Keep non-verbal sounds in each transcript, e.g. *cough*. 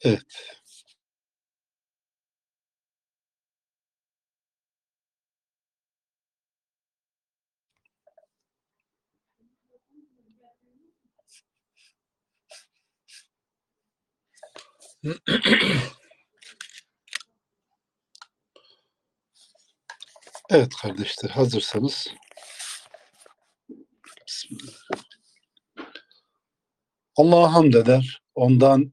Evet. Evet kardeşler hazırsanız. Allah'a hamd eder. Ondan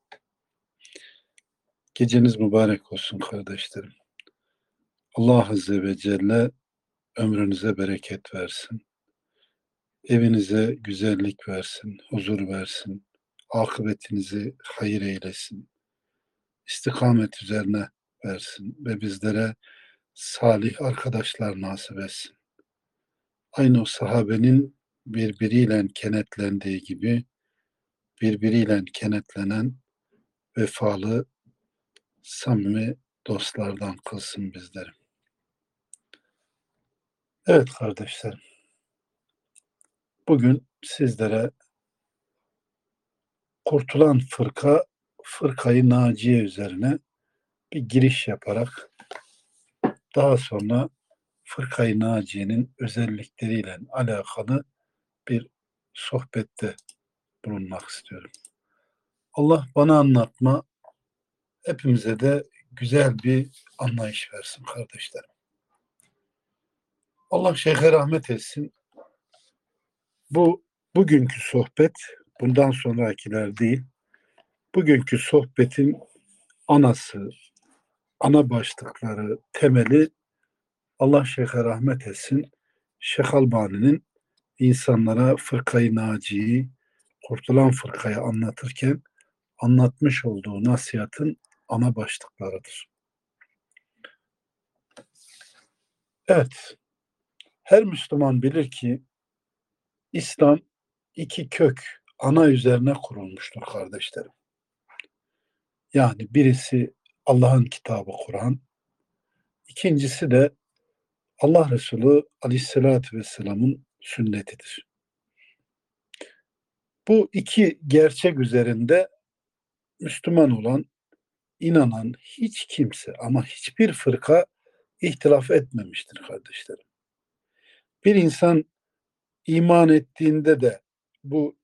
Geceniz mübarek olsun kardeşlerim. Allah Azze ve Celle ömrünüze bereket versin. Evinize güzellik versin, huzur versin. Akıbetinizi hayır eylesin. İstikamet üzerine versin ve bizlere salih arkadaşlar nasip etsin. Aynı o sahabenin birbiriyle kenetlendiği gibi birbiriyle kenetlenen vefalı, samimi dostlardan kılsın bizleri. Evet kardeşlerim. Bugün sizlere kurtulan fırka, fırkayı naciye üzerine bir giriş yaparak daha sonra fırkayı naciyenin özellikleriyle alakalı bir sohbette bulunmak istiyorum. Allah bana anlatma, hepimize de güzel bir anlayış versin kardeşlerim. Allah şeyhe rahmet etsin. Bu bugünkü sohbet, bundan sonrakiler değil, bugünkü sohbetin anası, ana başlıkları, temeli Allah şeyhe rahmet etsin. Şeyh Albani'nin insanlara fırkayı naciyi, kurtulan fırkayı anlatırken anlatmış olduğu nasihatın ana başlıklarıdır. Evet, her Müslüman bilir ki İslam iki kök ana üzerine kurulmuştur kardeşlerim. Yani birisi Allah'ın kitabı Kur'an, ikincisi de Allah Resulü Aleyhisselatü Vesselam'ın sünnetidir. Bu iki gerçek üzerinde Müslüman olan, inanan hiç kimse ama hiçbir fırka ihtilaf etmemiştir kardeşlerim. Bir insan iman ettiğinde de bu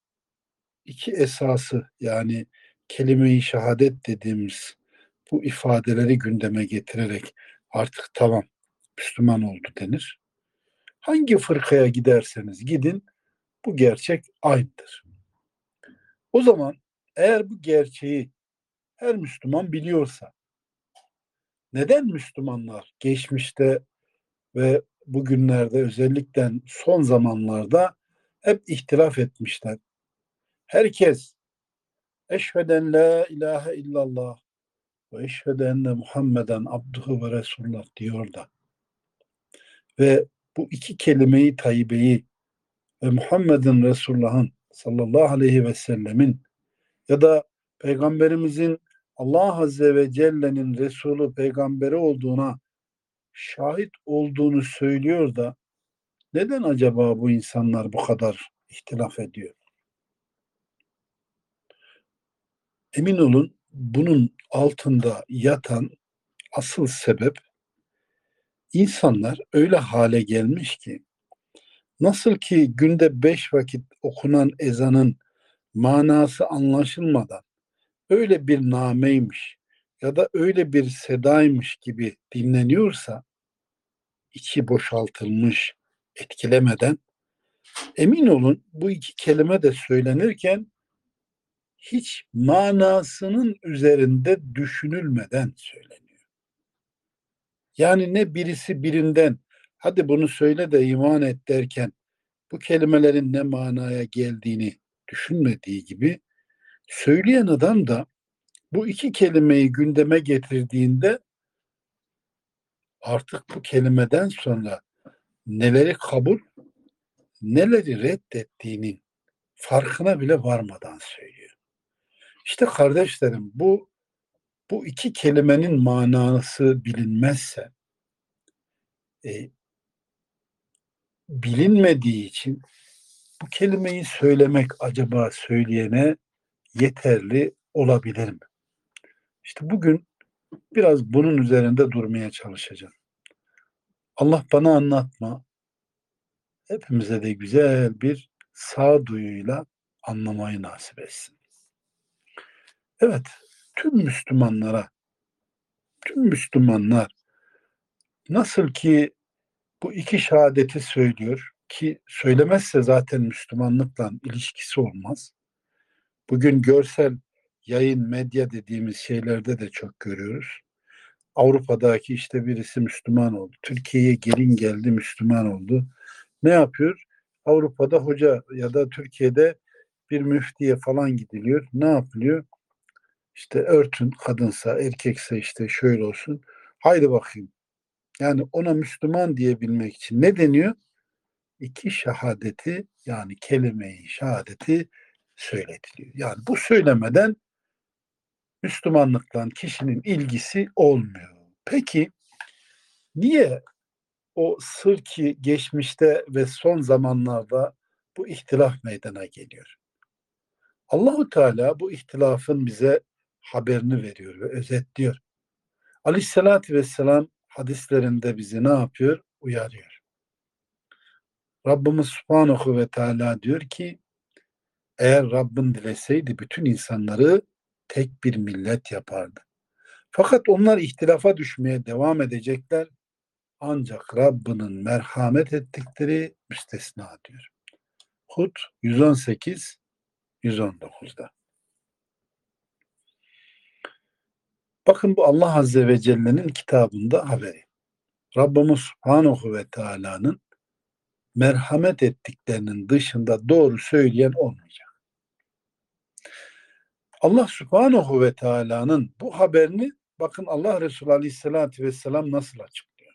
iki esası yani kelime-i şehadet dediğimiz bu ifadeleri gündeme getirerek artık tamam Müslüman oldu denir. Hangi fırkaya giderseniz gidin bu gerçek aynıdır. O zaman eğer bu gerçeği her Müslüman biliyorsa. Neden Müslümanlar geçmişte ve bugünlerde özellikle son zamanlarda hep ihtilaf etmişler. Herkes eşheden la ilahe illallah ve eşheden Muhammeden abduhu ve resulullah. diyor da. Ve bu iki kelimeyi tayyibeyi ve Muhammed'in Resulullah'ın sallallahu aleyhi ve sellemin ya da Peygamberimizin Allah Azze ve Celle'nin Resulü peygamberi olduğuna şahit olduğunu söylüyor da neden acaba bu insanlar bu kadar ihtilaf ediyor? Emin olun bunun altında yatan asıl sebep insanlar öyle hale gelmiş ki nasıl ki günde beş vakit okunan ezanın manası anlaşılmadan öyle bir nameymiş, ya da öyle bir sedaymış gibi dinleniyorsa içi boşaltılmış etkilemeden emin olun bu iki kelime de söylenirken hiç manasının üzerinde düşünülmeden söyleniyor. Yani ne birisi birinden hadi bunu söyle de iman et derken bu kelimelerin ne manaya geldiğini düşünmediği gibi söyleyen adam da bu iki kelimeyi gündeme getirdiğinde artık bu kelimeden sonra neleri kabul, neleri reddettiğinin farkına bile varmadan söylüyor. İşte kardeşlerim bu bu iki kelimenin manası bilinmezse e, bilinmediği için bu kelimeyi söylemek acaba söyleyene yeterli olabilir mi? İşte bugün biraz bunun üzerinde durmaya çalışacağım. Allah bana anlatma, hepimize de güzel bir sağduyuyla anlamayı nasip etsin. Evet, tüm Müslümanlara, tüm Müslümanlar nasıl ki bu iki şehadeti söylüyor ki söylemezse zaten Müslümanlıkla ilişkisi olmaz. Bugün görsel yayın, medya dediğimiz şeylerde de çok görüyoruz. Avrupa'daki işte birisi Müslüman oldu. Türkiye'ye gelin geldi Müslüman oldu. Ne yapıyor? Avrupa'da hoca ya da Türkiye'de bir müftiye falan gidiliyor. Ne yapılıyor? İşte örtün kadınsa, erkekse işte şöyle olsun. Haydi bakayım. Yani ona Müslüman diyebilmek için ne deniyor? İki şehadeti yani kelime-i şehadeti söyletiliyor. Yani bu söylemeden Müslümanlıkla kişinin ilgisi olmuyor. Peki niye o sır ki geçmişte ve son zamanlarda bu ihtilaf meydana geliyor? Allahu Teala bu ihtilafın bize haberini veriyor ve özetliyor. Aleyhissalatü vesselam hadislerinde bizi ne yapıyor? Uyarıyor. Rabbimiz Subhanahu ve Teala diyor ki eğer Rabbin dileseydi bütün insanları tek bir millet yapardı. Fakat onlar ihtilafa düşmeye devam edecekler. Ancak Rabbinin merhamet ettikleri müstesna diyor. Hud 118 119'da. Bakın bu Allah Azze ve Celle'nin kitabında haberi. Rabbimiz Subhanahu ve Teala'nın merhamet ettiklerinin dışında doğru söyleyen olmayacak. Allah Subhanahu ve Teala'nın bu haberini bakın Allah Resulü Aleyhisselatü Vesselam nasıl açıklıyor.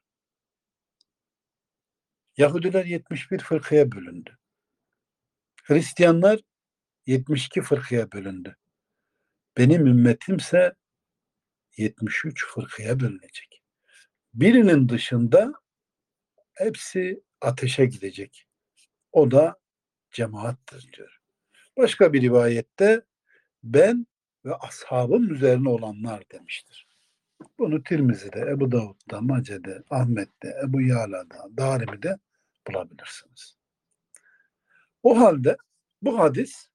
Yahudiler 71 fırkaya bölündü. Hristiyanlar 72 fırkaya bölündü. Benim ümmetimse 73 fırkaya bölünecek. Birinin dışında hepsi ateşe gidecek. O da cemaattır diyor. Başka bir rivayette ben ve ashabım üzerine olanlar demiştir. Bunu Tirmizi'de, Ebu Davud'da, Mace'de, Ahmet'te, Ebu Yala'da, Darimi'de bulabilirsiniz. O halde bu hadis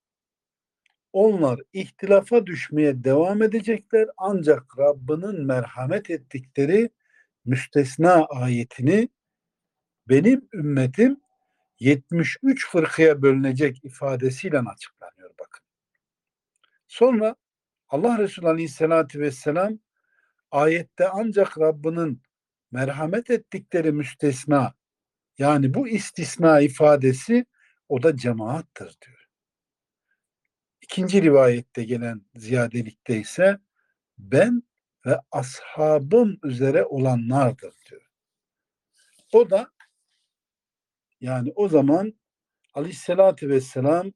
onlar ihtilafa düşmeye devam edecekler ancak Rabbinin merhamet ettikleri müstesna ayetini benim ümmetim 73 fırkaya bölünecek ifadesiyle bakın. Sonra Allah Resulü Aleyhisselatü Vesselam ayette ancak Rabbinin merhamet ettikleri müstesna yani bu istisna ifadesi o da cemaattır diyor. İkinci rivayette gelen ziyadelikte ise ben ve ashabım üzere olanlardır diyor. O da yani o zaman Aleyhisselatü Vesselam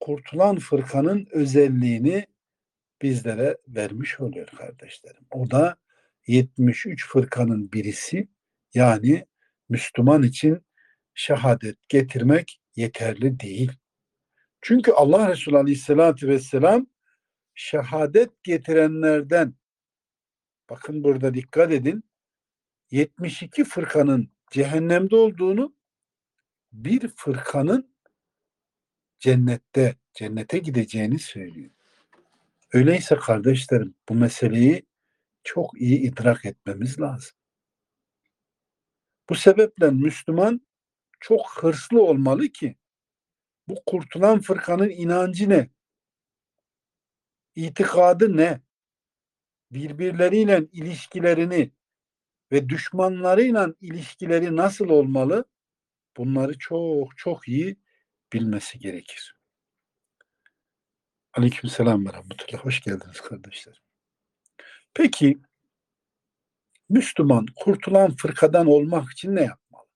kurtulan fırkanın özelliğini bizlere vermiş oluyor kardeşlerim. O da 73 fırkanın birisi yani Müslüman için şehadet getirmek yeterli değil. Çünkü Allah Resulü Aleyhisselatü Vesselam şehadet getirenlerden bakın burada dikkat edin 72 fırkanın cehennemde olduğunu bir fırkanın cennette, cennete gideceğini söylüyor. Öyleyse kardeşlerim bu meseleyi çok iyi idrak etmemiz lazım. Bu sebeple Müslüman çok hırslı olmalı ki bu kurtulan fırkanın inancı ne? İtikadı ne? Birbirleriyle ilişkilerini ve düşmanlarıyla ilişkileri nasıl olmalı? Bunları çok çok iyi bilmesi gerekir. Aleyküm selam ve rahmetullah. Hoş geldiniz kardeşler. Peki Müslüman kurtulan fırkadan olmak için ne yapmalı?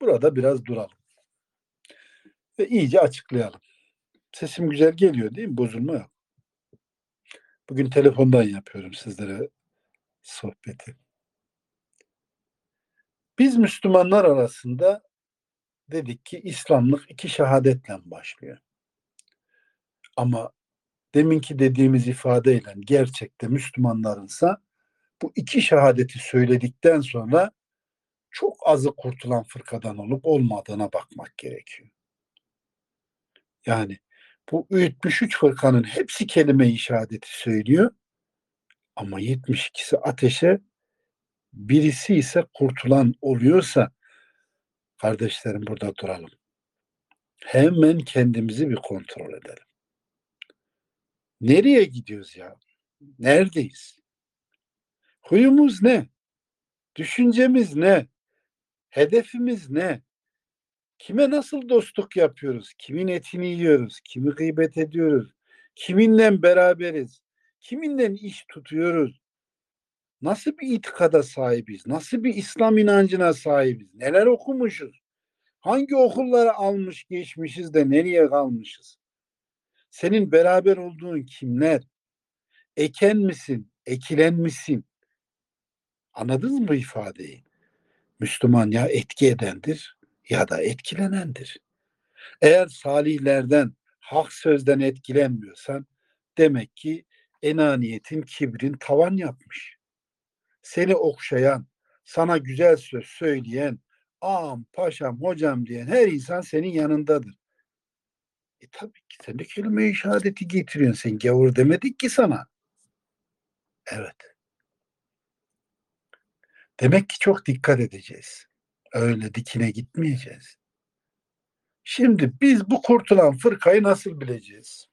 Burada biraz duralım. Ve iyice açıklayalım. Sesim güzel geliyor değil mi? Bozulma yok. Bugün telefondan yapıyorum sizlere sohbeti. Biz Müslümanlar arasında dedik ki İslamlık iki şehadetle başlıyor. Ama deminki dediğimiz ifadeyle gerçekte Müslümanlarınsa bu iki şehadeti söyledikten sonra çok azı kurtulan fırkadan olup olmadığına bakmak gerekiyor. Yani bu 73 fırkanın hepsi kelime-i şehadeti söylüyor ama 72'si ateşe birisi ise kurtulan oluyorsa kardeşlerim burada duralım. Hemen kendimizi bir kontrol edelim. Nereye gidiyoruz ya? Neredeyiz? Huyumuz ne? Düşüncemiz ne? Hedefimiz ne? Kime nasıl dostluk yapıyoruz? Kimin etini yiyoruz? Kimi gıybet ediyoruz? Kiminle beraberiz? Kiminle iş tutuyoruz? Nasıl bir itikada sahibiz? Nasıl bir İslam inancına sahibiz? Neler okumuşuz? Hangi okulları almış geçmişiz de nereye kalmışız? Senin beraber olduğun kimler? Eken misin? Ekilen misin? Anladınız mı ifadeyi? Müslüman ya etki edendir ya da etkilenendir. Eğer salihlerden, hak sözden etkilenmiyorsan demek ki enaniyetin, kibrin tavan yapmış. Seni okşayan, sana güzel söz söyleyen, ağam, paşam, hocam diyen her insan senin yanındadır. E tabii ki sen de kelime-i şehadeti getiriyorsun. Sen gavur demedik ki sana. Evet. Demek ki çok dikkat edeceğiz. Öyle dikine gitmeyeceğiz. Şimdi biz bu kurtulan fırkayı nasıl bileceğiz?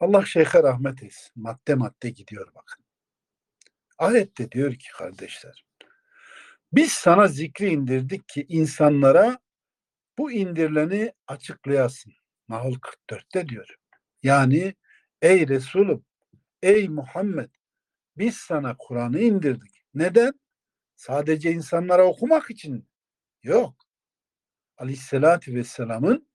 Allah şeyhe rahmet etsin. Madde madde gidiyor bakın. Ayette diyor ki kardeşler. Biz sana zikri indirdik ki insanlara bu indirileni açıklayasın. Nahl 44'te diyor. Yani ey Resulüm, ey Muhammed biz sana Kur'an'ı indirdik. Neden? Sadece insanlara okumak için yok. Aleyhisselatü Vesselam'ın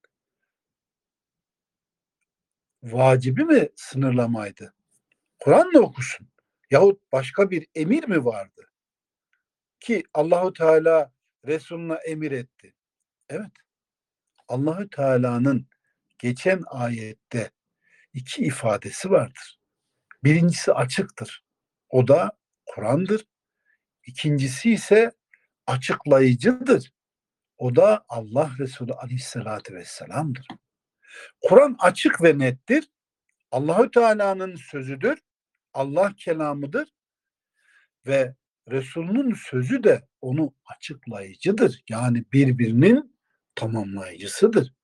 vacibi mi sınırlamaydı? Kur'an'la okusun. Yahut başka bir emir mi vardı? Ki Allahu Teala Resuluna emir etti. Evet. Allahü Teala'nın geçen ayette iki ifadesi vardır. Birincisi açıktır. O da Kur'an'dır. İkincisi ise açıklayıcıdır. O da Allah Resulü Aleyhisselatü Vesselam'dır. Kur'an açık ve nettir. Allahü Teala'nın sözüdür. Allah kelamıdır. Ve Resulünün sözü de onu açıklayıcıdır. Yani birbirinin tamamlayıcısıdır.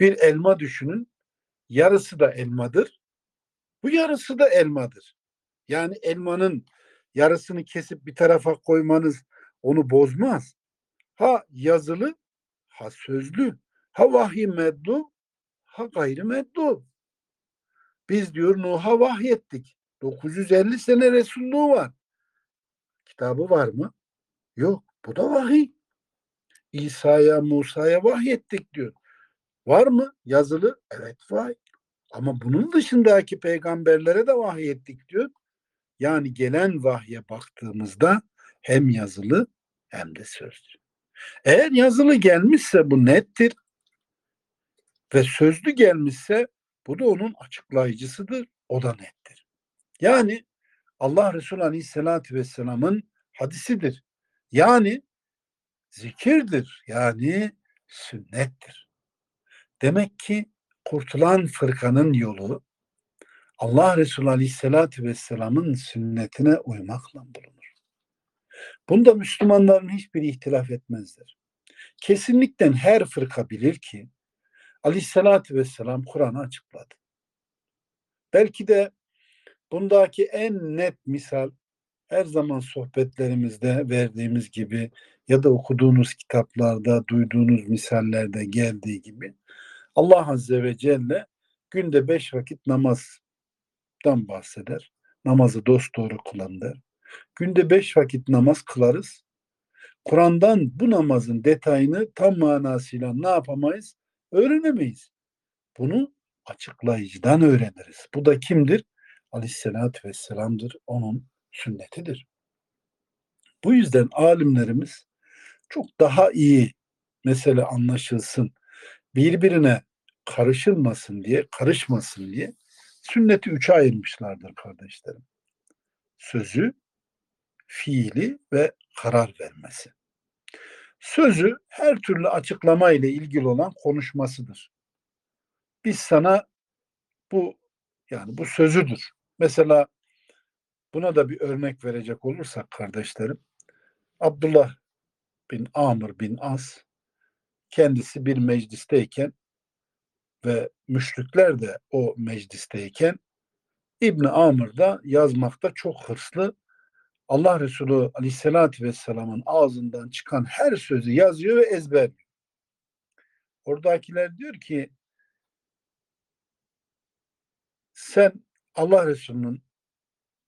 Bir elma düşünün. Yarısı da elmadır. Bu yarısı da elmadır. Yani elmanın yarısını kesip bir tarafa koymanız onu bozmaz. Ha yazılı, ha sözlü, ha vahiy meddu, ha gayri meddu. Biz diyor Nuh'a vahyettik. 950 sene Resulluğu var. Kitabı var mı? Yok. Bu da vahiy. İsa'ya, Musa'ya vahyettik diyor. Var mı yazılı? Evet var. Ama bunun dışındaki peygamberlere de vahyettik diyor. Yani gelen vahye baktığımızda hem yazılı hem de sözlü. Eğer yazılı gelmişse bu nettir ve sözlü gelmişse bu da onun açıklayıcısıdır. O da nettir. Yani Allah Resulü Aleyhisselatü Vesselam'ın hadisidir. Yani zikirdir. Yani sünnettir. Demek ki kurtulan fırkanın yolu Allah Resulü Aleyhisselatü Vesselam'ın sünnetine uymakla bulunur. Bunda Müslümanların hiçbir ihtilaf etmezler. Kesinlikle her fırka bilir ki Aleyhisselatü Vesselam Kur'an'ı açıkladı. Belki de bundaki en net misal her zaman sohbetlerimizde verdiğimiz gibi ya da okuduğunuz kitaplarda, duyduğunuz misallerde geldiği gibi Allah Azze ve Celle günde beş vakit namazdan bahseder. Namazı dosdoğru kılan der. Günde beş vakit namaz kılarız. Kur'an'dan bu namazın detayını tam manasıyla ne yapamayız? Öğrenemeyiz. Bunu açıklayıcıdan öğreniriz. Bu da kimdir? Aleyhisselatü Vesselam'dır. Onun sünnetidir. Bu yüzden alimlerimiz çok daha iyi mesele anlaşılsın, birbirine karışılmasın diye, karışmasın diye sünneti üçe ayırmışlardır kardeşlerim. Sözü, fiili ve karar vermesi. Sözü her türlü açıklama ile ilgili olan konuşmasıdır. Biz sana bu yani bu sözüdür. Mesela buna da bir örnek verecek olursak kardeşlerim, Abdullah bin Amr bin As kendisi bir meclisteyken ve müşrikler de o meclisteyken İbni Amr da yazmakta çok hırslı. Allah Resulü Aleyhisselatü Vesselam'ın ağzından çıkan her sözü yazıyor ve ezberliyor. Oradakiler diyor ki sen Allah Resulü'nün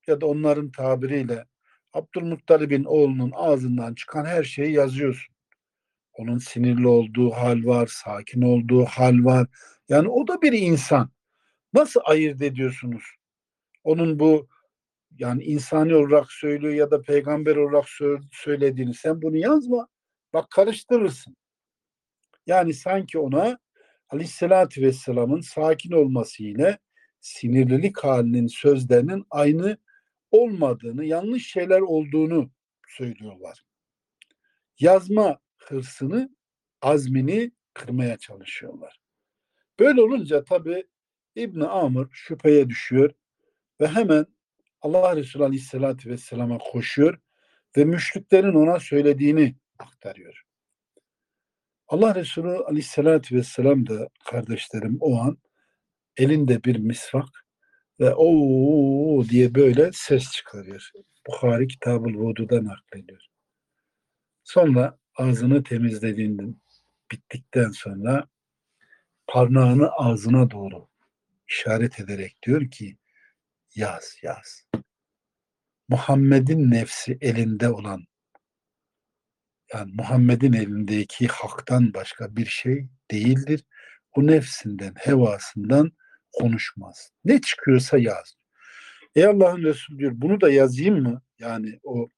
ya da onların tabiriyle Abdülmuttalib'in oğlunun ağzından çıkan her şeyi yazıyorsun. Onun sinirli olduğu hal var, sakin olduğu hal var. Yani o da bir insan. Nasıl ayırt ediyorsunuz? Onun bu yani insani olarak söylüyor ya da peygamber olarak söylediğini sen bunu yazma. Bak karıştırırsın. Yani sanki ona Aleyhisselatü Vesselam'ın sakin olması ile sinirlilik halinin sözlerinin aynı olmadığını, yanlış şeyler olduğunu söylüyorlar. Yazma hırsını, azmini kırmaya çalışıyorlar. Böyle olunca tabi İbn Amr şüpheye düşüyor ve hemen Allah Resulü Aleyhisselatü Vesselam'a koşuyor ve müşriklerin ona söylediğini aktarıyor. Allah Resulü Aleyhisselatü Vesselam da kardeşlerim o an elinde bir misvak ve o diye böyle ses çıkarıyor. Bukhari Kitab-ı Vudu'da naklediyor. Sonra ağzını temizlediğinden bittikten sonra parmağını ağzına doğru işaret ederek diyor ki yaz yaz. Muhammed'in nefsi elinde olan yani Muhammed'in elindeki haktan başka bir şey değildir. O nefsinden, hevasından konuşmaz. Ne çıkıyorsa yaz. Ey Allah'ın Resulü diyor bunu da yazayım mı? Yani o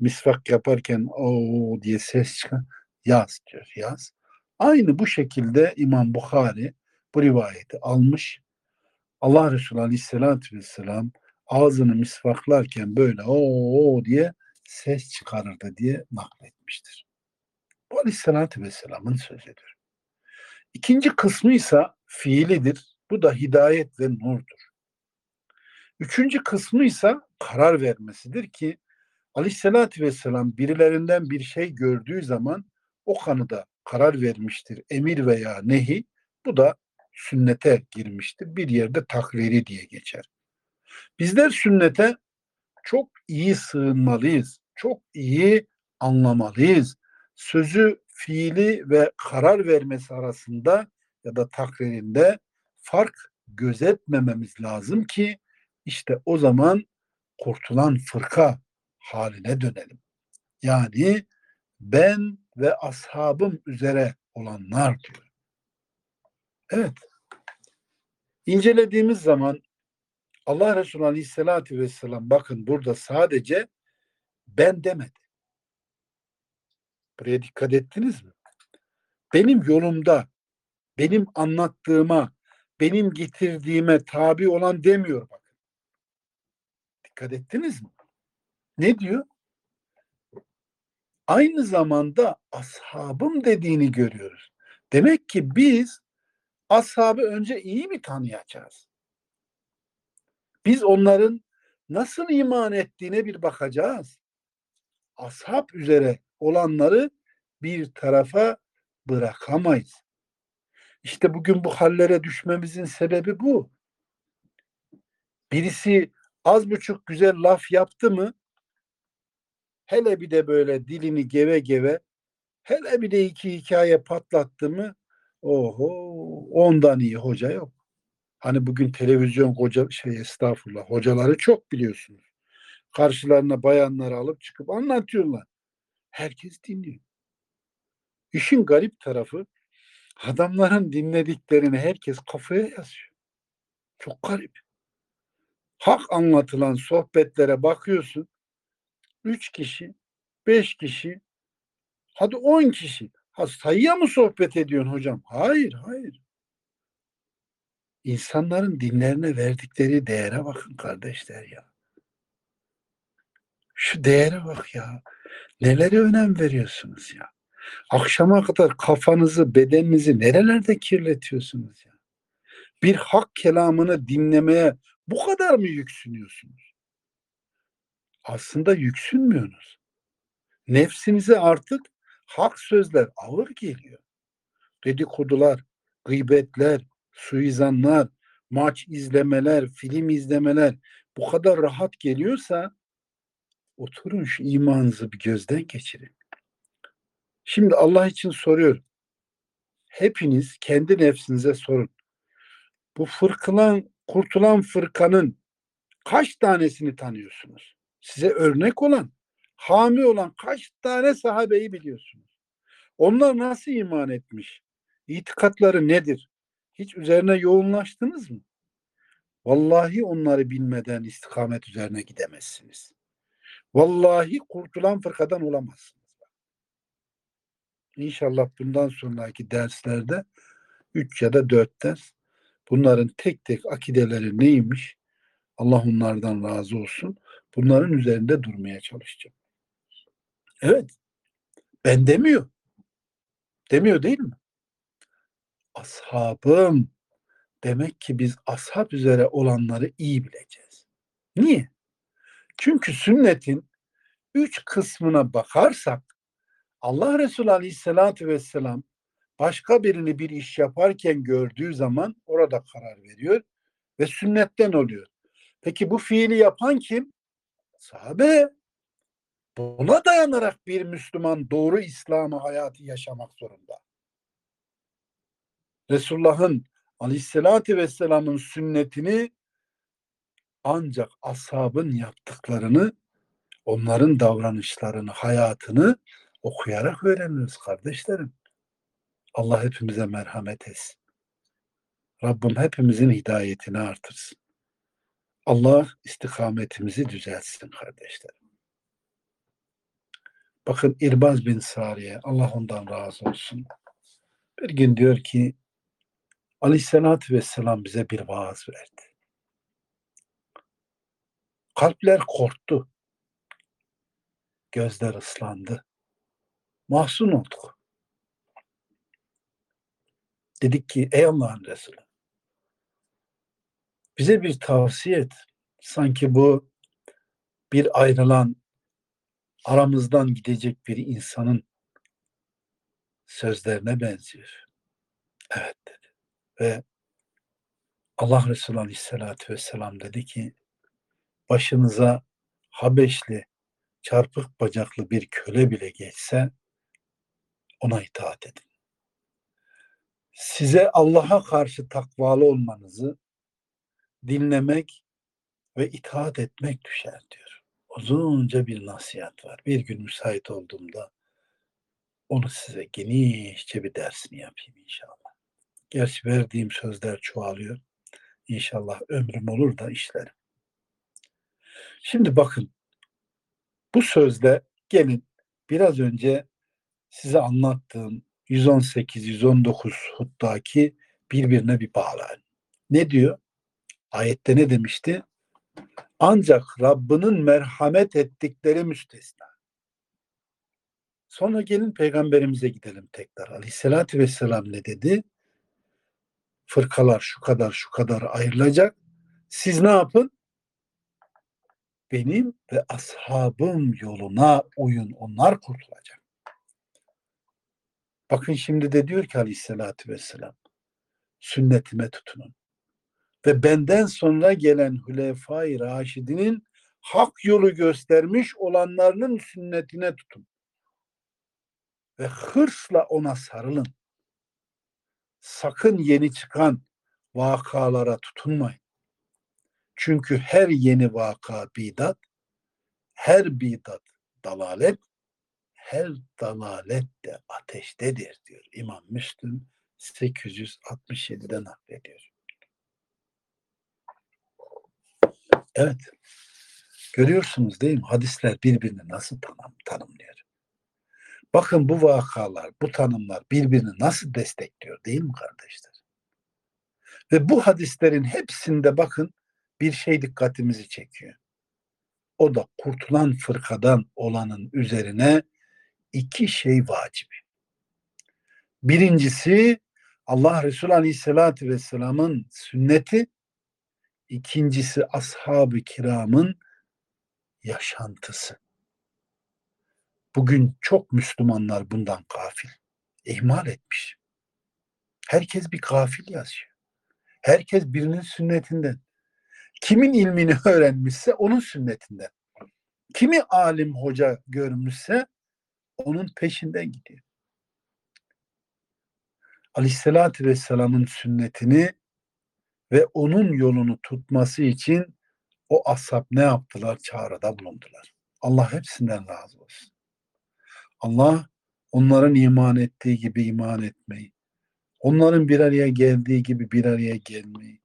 misvak yaparken o diye ses çıkan yaz diyor yaz. Aynı bu şekilde İmam Bukhari bu rivayeti almış. Allah Resulü Aleyhisselatü Vesselam ağzını misvaklarken böyle o diye ses çıkarırdı diye nakletmiştir. Bu Aleyhisselatü Vesselam'ın sözüdür. İkinci kısmı ise fiilidir. Bu da hidayet ve nurdur. Üçüncü kısmı ise karar vermesidir ki Aleyhisselatü Vesselam birilerinden bir şey gördüğü zaman o kanıda karar vermiştir. Emir veya nehi bu da sünnete girmiştir. Bir yerde takriri diye geçer. Bizler sünnete çok iyi sığınmalıyız. Çok iyi anlamalıyız. Sözü, fiili ve karar vermesi arasında ya da takririnde fark gözetmememiz lazım ki işte o zaman kurtulan fırka haline dönelim. Yani ben ve ashabım üzere olanlar diyor. Evet. İncelediğimiz zaman Allah Resulü Aleyhisselatü Vesselam bakın burada sadece ben demedi. Buraya dikkat ettiniz mi? Benim yolumda, benim anlattığıma, benim getirdiğime tabi olan demiyor bakın. Dikkat ettiniz mi? Ne diyor? Aynı zamanda ashabım dediğini görüyoruz. Demek ki biz ashabı önce iyi mi tanıyacağız? Biz onların nasıl iman ettiğine bir bakacağız. Ashab üzere olanları bir tarafa bırakamayız. İşte bugün bu hallere düşmemizin sebebi bu. Birisi az buçuk güzel laf yaptı mı hele bir de böyle dilini geve geve hele bir de iki hikaye patlattı mı oho ondan iyi hoca yok. Hani bugün televizyon hoca şey estağfurullah hocaları çok biliyorsunuz. Karşılarına bayanları alıp çıkıp anlatıyorlar. Herkes dinliyor. İşin garip tarafı adamların dinlediklerini herkes kafaya yazıyor. Çok garip. Hak anlatılan sohbetlere bakıyorsun. Üç kişi, beş kişi, hadi on kişi. Ha sayıya mı sohbet ediyorsun hocam? Hayır, hayır. İnsanların dinlerine verdikleri değere bakın kardeşler ya. Şu değere bak ya. Nelere önem veriyorsunuz ya. Akşama kadar kafanızı, bedeninizi nerelerde kirletiyorsunuz ya? Bir hak kelamını dinlemeye bu kadar mı yüksünüyorsunuz? Aslında yüksünmüyorsunuz. Nefsinize artık hak sözler ağır geliyor. Dedikodular, gıybetler, suizanlar, maç izlemeler, film izlemeler bu kadar rahat geliyorsa oturun şu imanınızı bir gözden geçirin. Şimdi Allah için soruyorum. Hepiniz kendi nefsinize sorun. Bu fırkılan, kurtulan fırkanın kaç tanesini tanıyorsunuz? Size örnek olan, hami olan kaç tane sahabeyi biliyorsunuz? Onlar nasıl iman etmiş? İtikatları nedir? Hiç üzerine yoğunlaştınız mı? Vallahi onları bilmeden istikamet üzerine gidemezsiniz. Vallahi kurtulan fırkadan olamazsınız. İnşallah bundan sonraki derslerde 3 ya da 4 ders bunların tek tek akideleri neymiş? Allah onlardan razı olsun. Bunların üzerinde durmaya çalışacağım. Evet. Ben demiyor. Demiyor değil mi? Ashabım. Demek ki biz ashab üzere olanları iyi bileceğiz. Niye? Çünkü sünnetin üç kısmına bakarsak Allah Resulü Aleyhisselatü Vesselam başka birini bir iş yaparken gördüğü zaman orada karar veriyor ve sünnetten oluyor. Peki bu fiili yapan kim? Sahabe. Buna dayanarak bir Müslüman doğru İslam'ı hayatı yaşamak zorunda. Resulullah'ın Aleyhisselatü Vesselam'ın sünnetini ancak ashabın yaptıklarını, onların davranışlarını, hayatını okuyarak öğreniriz kardeşlerim. Allah hepimize merhamet etsin. Rabbim hepimizin hidayetini artırsın. Allah istikametimizi düzeltsin kardeşlerim. Bakın İrbaz bin Sariye, Allah ondan razı olsun. Bir gün diyor ki Aleyhisselatü Vesselam bize bir vaaz verdi. Kalpler korktu. Gözler ıslandı mahzun olduk. Dedik ki ey Allah'ın Resulü bize bir tavsiye et. Sanki bu bir ayrılan aramızdan gidecek bir insanın sözlerine benziyor. Evet dedi. Ve Allah Resulü Aleyhisselatü Vesselam dedi ki başınıza Habeşli çarpık bacaklı bir köle bile geçse ona itaat edin. Size Allah'a karşı takvalı olmanızı dinlemek ve itaat etmek düşer diyor. Uzunca bir nasihat var. Bir gün müsait olduğumda onu size genişçe bir dersini yapayım inşallah. Gerçi verdiğim sözler çoğalıyor. İnşallah ömrüm olur da işlerim. Şimdi bakın bu sözde gelin biraz önce size anlattığım 118-119 huttaki birbirine bir bağlayın. Ne diyor? Ayette ne demişti? Ancak Rabbinin merhamet ettikleri müstesna. Sonra gelin peygamberimize gidelim tekrar. Aleyhissalatü vesselam ne dedi? Fırkalar şu kadar şu kadar ayrılacak. Siz ne yapın? benim ve ashabım yoluna uyun. Onlar kurtulacak. Bakın şimdi de diyor ki aleyhissalatü vesselam sünnetime tutunun. Ve benden sonra gelen Hülefai Raşidinin hak yolu göstermiş olanlarının sünnetine tutun. Ve hırsla ona sarılın. Sakın yeni çıkan vakalara tutunmayın. Çünkü her yeni vaka bidat, her bidat dalalet, her dalalet de ateştedir diyor İmam Müslüm 867'de naklediyor. Evet. Görüyorsunuz değil mi? Hadisler birbirini nasıl tanım, tanımlıyor. Bakın bu vakalar, bu tanımlar birbirini nasıl destekliyor değil mi kardeşler? Ve bu hadislerin hepsinde bakın bir şey dikkatimizi çekiyor. O da kurtulan fırkadan olanın üzerine iki şey vacip. Birincisi Allah Resulü Aleyhisselatü Vesselam'ın sünneti, ikincisi ashab-ı kiramın yaşantısı. Bugün çok Müslümanlar bundan gafil. ihmal etmiş. Herkes bir gafil yazıyor. Herkes birinin sünnetinden. Kimin ilmini *laughs* öğrenmişse onun sünnetinden. Kimi alim hoca görmüşse onun peşinden gidiyor. Aleyhissalatü Vesselam'ın sünnetini ve onun yolunu tutması için o ashab ne yaptılar? Çağrıda bulundular. Allah hepsinden razı olsun. Allah onların iman ettiği gibi iman etmeyi, onların bir araya geldiği gibi bir araya gelmeyi,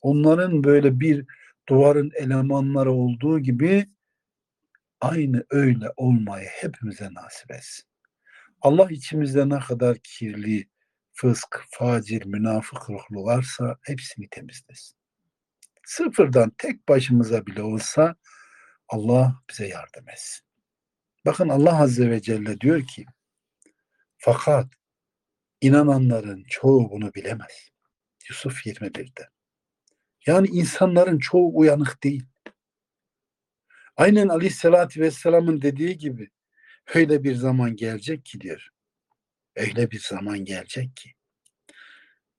onların böyle bir duvarın elemanları olduğu gibi aynı öyle olmayı hepimize nasip etsin. Allah içimizde ne kadar kirli, fısk, facir, münafık ruhlu varsa hepsini temizlesin. Sıfırdan tek başımıza bile olsa Allah bize yardım etsin. Bakın Allah Azze ve Celle diyor ki fakat inananların çoğu bunu bilemez. Yusuf 21'de. Yani insanların çoğu uyanık değil. Aynen Aleyhisselatü Vesselam'ın dediği gibi öyle bir zaman gelecek ki diyor. Öyle bir zaman gelecek ki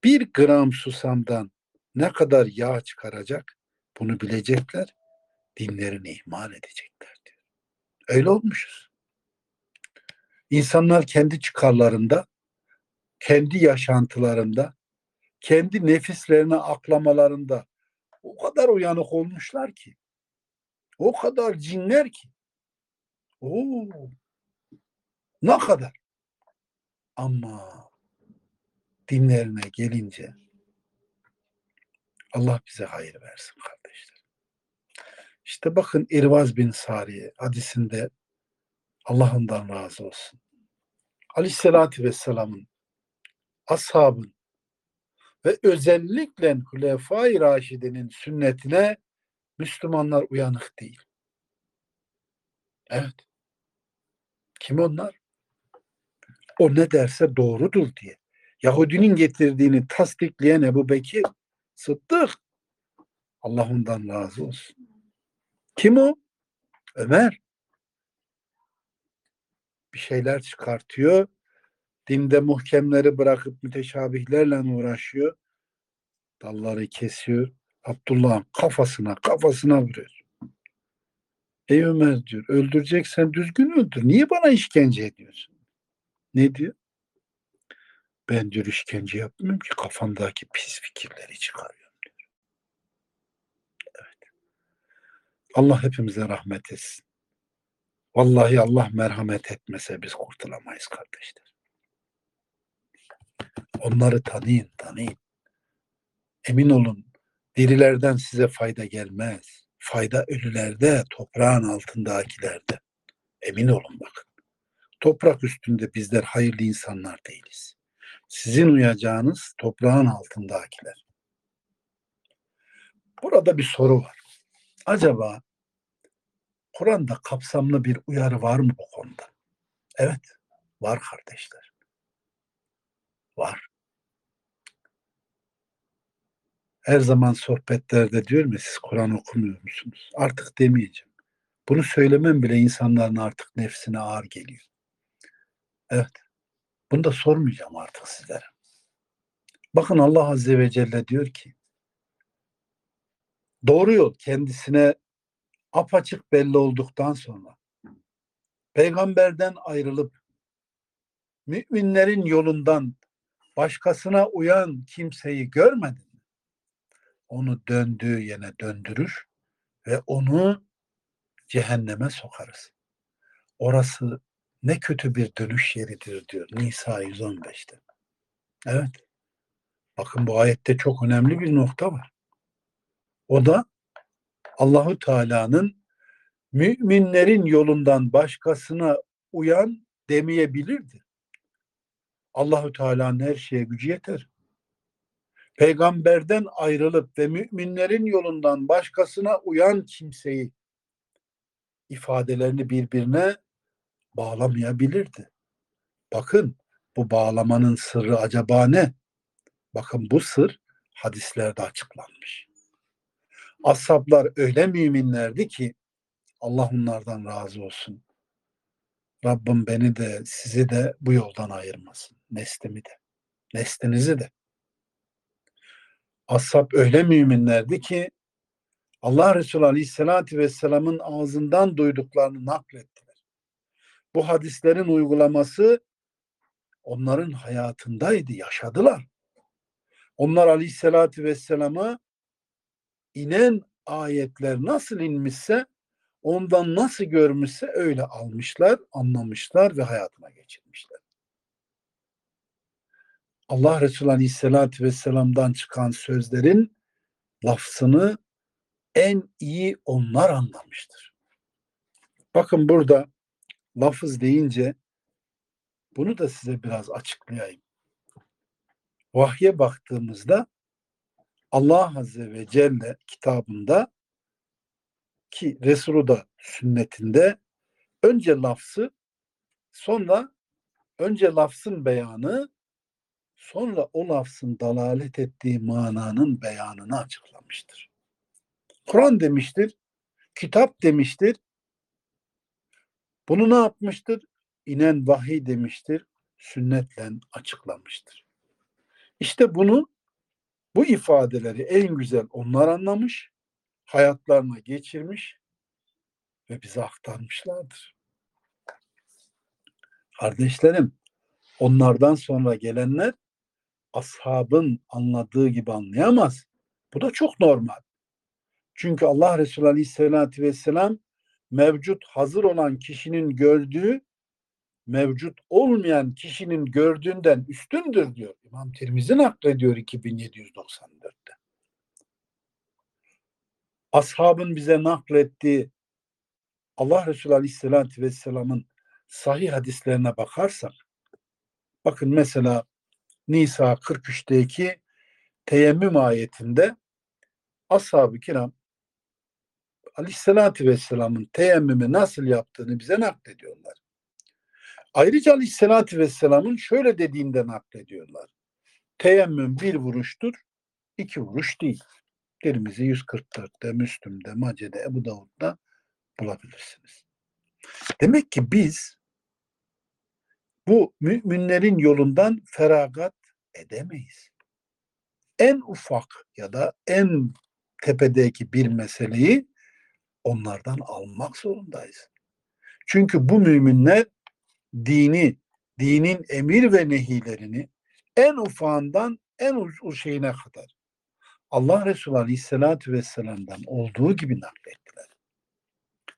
bir gram susamdan ne kadar yağ çıkaracak bunu bilecekler, dinlerini ihmal edecekler diyor. Öyle olmuşuz. İnsanlar kendi çıkarlarında, kendi yaşantılarında, kendi nefislerine aklamalarında o kadar uyanık olmuşlar ki, o kadar cinler ki, o ne kadar. Ama dinlerine gelince Allah bize hayır versin kardeşler. İşte bakın İrvaz bin Sariye hadisinde Allah ondan razı olsun. Aleyhisselatü Vesselam'ın ashabın ve özellikle Hulefai Raşide'nin sünnetine Müslümanlar uyanık değil. Evet. Kim onlar? O ne derse doğrudur diye. Yahudinin getirdiğini tasdikleyen Ebu Bekir Sıddık. Allah ondan razı olsun. Kim o? Ömer. Bir şeyler çıkartıyor. Dinde muhkemleri bırakıp müteşabihlerle uğraşıyor. Dalları kesiyor. Abdullah'ın kafasına kafasına vuruyor. Ey Ömer diyor öldüreceksen düzgün öldür. Niye bana işkence ediyorsun? Ne diyor? Ben diyor işkence yapmıyorum ki kafamdaki pis fikirleri çıkarıyorum diyor. Evet. Allah hepimize rahmet etsin. Vallahi Allah merhamet etmese biz kurtulamayız kardeşler. Onları tanıyın, tanıyın. Emin olun dirilerden size fayda gelmez. Fayda ölülerde, toprağın altındakilerde. Emin olun bakın. Toprak üstünde bizler hayırlı insanlar değiliz. Sizin uyacağınız toprağın altındakiler. Burada bir soru var. Acaba Kur'an'da kapsamlı bir uyarı var mı bu konuda? Evet, var kardeşler. Var. Her zaman sohbetlerde diyor mu siz Kur'an okumuyor musunuz? Artık demeyeceğim. Bunu söylemem bile insanların artık nefsine ağır geliyor. Evet. Bunu da sormayacağım artık sizlere. Bakın Allah Azze ve Celle diyor ki doğru yol kendisine apaçık belli olduktan sonra peygamberden ayrılıp müminlerin yolundan başkasına uyan kimseyi görmedin? Onu döndüğü yine döndürür ve onu cehenneme sokarız. Orası ne kötü bir dönüş yeridir diyor Nisa 115'te. Evet. Bakın bu ayette çok önemli bir nokta var. O da Allahu Teala'nın müminlerin yolundan başkasına uyan demeyebilirdi. Allahu Teala'nın her şeye gücü yeter. Peygamberden ayrılıp ve müminlerin yolundan başkasına uyan kimseyi ifadelerini birbirine bağlamayabilirdi. Bakın bu bağlamanın sırrı acaba ne? Bakın bu sır hadislerde açıklanmış. Ashablar öyle müminlerdi ki Allah onlardan razı olsun. Rabbim beni de sizi de bu yoldan ayırmasın. Neslimi de. Neslinizi de. Ashab öyle müminlerdi ki Allah Resulü Aleyhisselatü Vesselam'ın ağzından duyduklarını naklettiler. Bu hadislerin uygulaması onların hayatındaydı, yaşadılar. Onlar Aleyhisselatü Vesselam'a inen ayetler nasıl inmişse ondan nasıl görmüşse öyle almışlar, anlamışlar ve hayatına geçirmişler. Allah Resulü Aleyhisselatü Vesselam'dan çıkan sözlerin lafzını en iyi onlar anlamıştır. Bakın burada lafız deyince bunu da size biraz açıklayayım. Vahye baktığımızda Allah Azze ve Celle kitabında ki Resulü da sünnetinde önce lafzı sonra önce lafzın beyanı sonra o lafzın dalalet ettiği mananın beyanını açıklamıştır. Kur'an demiştir, kitap demiştir. Bunu ne yapmıştır? İnen vahiy demiştir, sünnetle açıklamıştır. İşte bunu bu ifadeleri en güzel onlar anlamış, hayatlarına geçirmiş ve bize aktarmışlardır. Kardeşlerim, onlardan sonra gelenler ashabın anladığı gibi anlayamaz. Bu da çok normal. Çünkü Allah Resulü Aleyhisselatü Vesselam mevcut hazır olan kişinin gördüğü mevcut olmayan kişinin gördüğünden üstündür diyor. İmam Tirmizi naklediyor 2794'te. Ashabın bize naklettiği Allah Resulü Aleyhisselatü Vesselam'ın sahih hadislerine bakarsak bakın mesela Nisa 43'teki teyemmüm ayetinde ashab-ı kiram Aleyhisselatü Vesselam'ın teyemmümü nasıl yaptığını bize naklediyorlar. Ayrıca Aleyhisselatü Vesselam'ın şöyle dediğinden naklediyorlar. Teyemmüm bir vuruştur, iki vuruş değil. Tirmizi 144'te, Müslüm'de, Mace'de, Ebu Davud'da bulabilirsiniz. Demek ki biz bu müminlerin yolundan feragat edemeyiz. En ufak ya da en tepedeki bir meseleyi onlardan almak zorundayız. Çünkü bu müminler dini, dinin emir ve nehilerini en ufağından en uç şeyine kadar Allah Resulü Aleyhisselatü Vesselam'dan olduğu gibi naklettiler.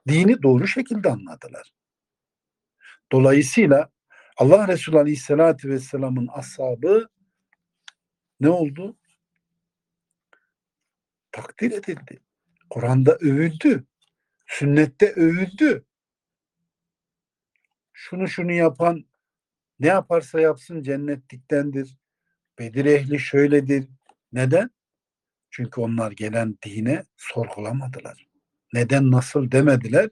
Dini doğru şekilde anladılar. Dolayısıyla Allah Resulü Aleyhisselatü Vesselam'ın ashabı ne oldu? Takdir edildi. Kur'an'da övüldü. Sünnette övüldü. Şunu şunu yapan ne yaparsa yapsın cennetliktendir. Bedir ehli şöyledir. Neden? Çünkü onlar gelen dine sorgulamadılar. Neden nasıl demediler.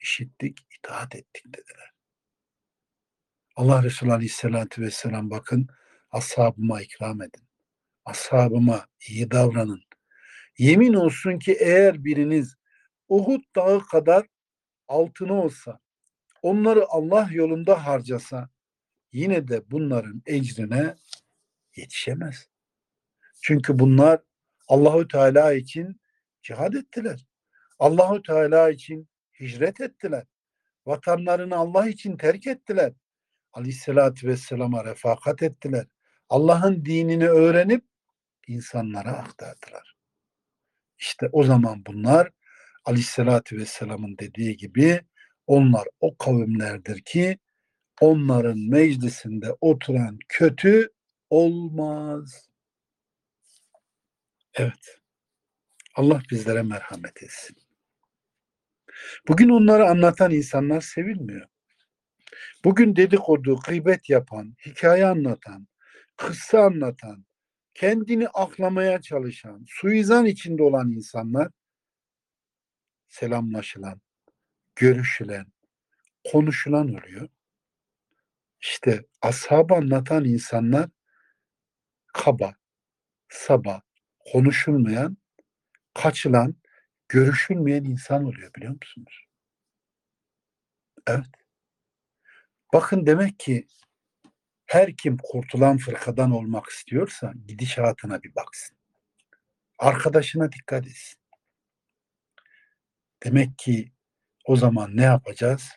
İşittik, itaat ettik dediler. Allah Resulü Aleyhisselatü Vesselam bakın ashabıma ikram edin. Ashabıma iyi davranın. Yemin olsun ki eğer biriniz Uhud dağı kadar altını olsa, onları Allah yolunda harcasa yine de bunların ecrine yetişemez. Çünkü bunlar Allahü Teala için cihad ettiler. Allahü Teala için hicret ettiler. Vatanlarını Allah için terk ettiler. Aleyhisselatü Vesselam'a refakat ettiler. Allah'ın dinini öğrenip insanlara aktardılar. İşte o zaman bunlar Aleyhisselatü Vesselam'ın dediği gibi onlar o kavimlerdir ki onların meclisinde oturan kötü olmaz. Evet. Allah bizlere merhamet etsin. Bugün onları anlatan insanlar sevilmiyor. Bugün dedikodu, gıybet yapan, hikaye anlatan, kıssa anlatan, kendini aklamaya çalışan, suizan içinde olan insanlar selamlaşılan, görüşülen, konuşulan oluyor. İşte ashabı anlatan insanlar kaba, saba, konuşulmayan, kaçılan, görüşülmeyen insan oluyor biliyor musunuz? Evet. Bakın demek ki her kim kurtulan fırkadan olmak istiyorsa gidişatına bir baksın. Arkadaşına dikkat etsin. Demek ki o zaman ne yapacağız?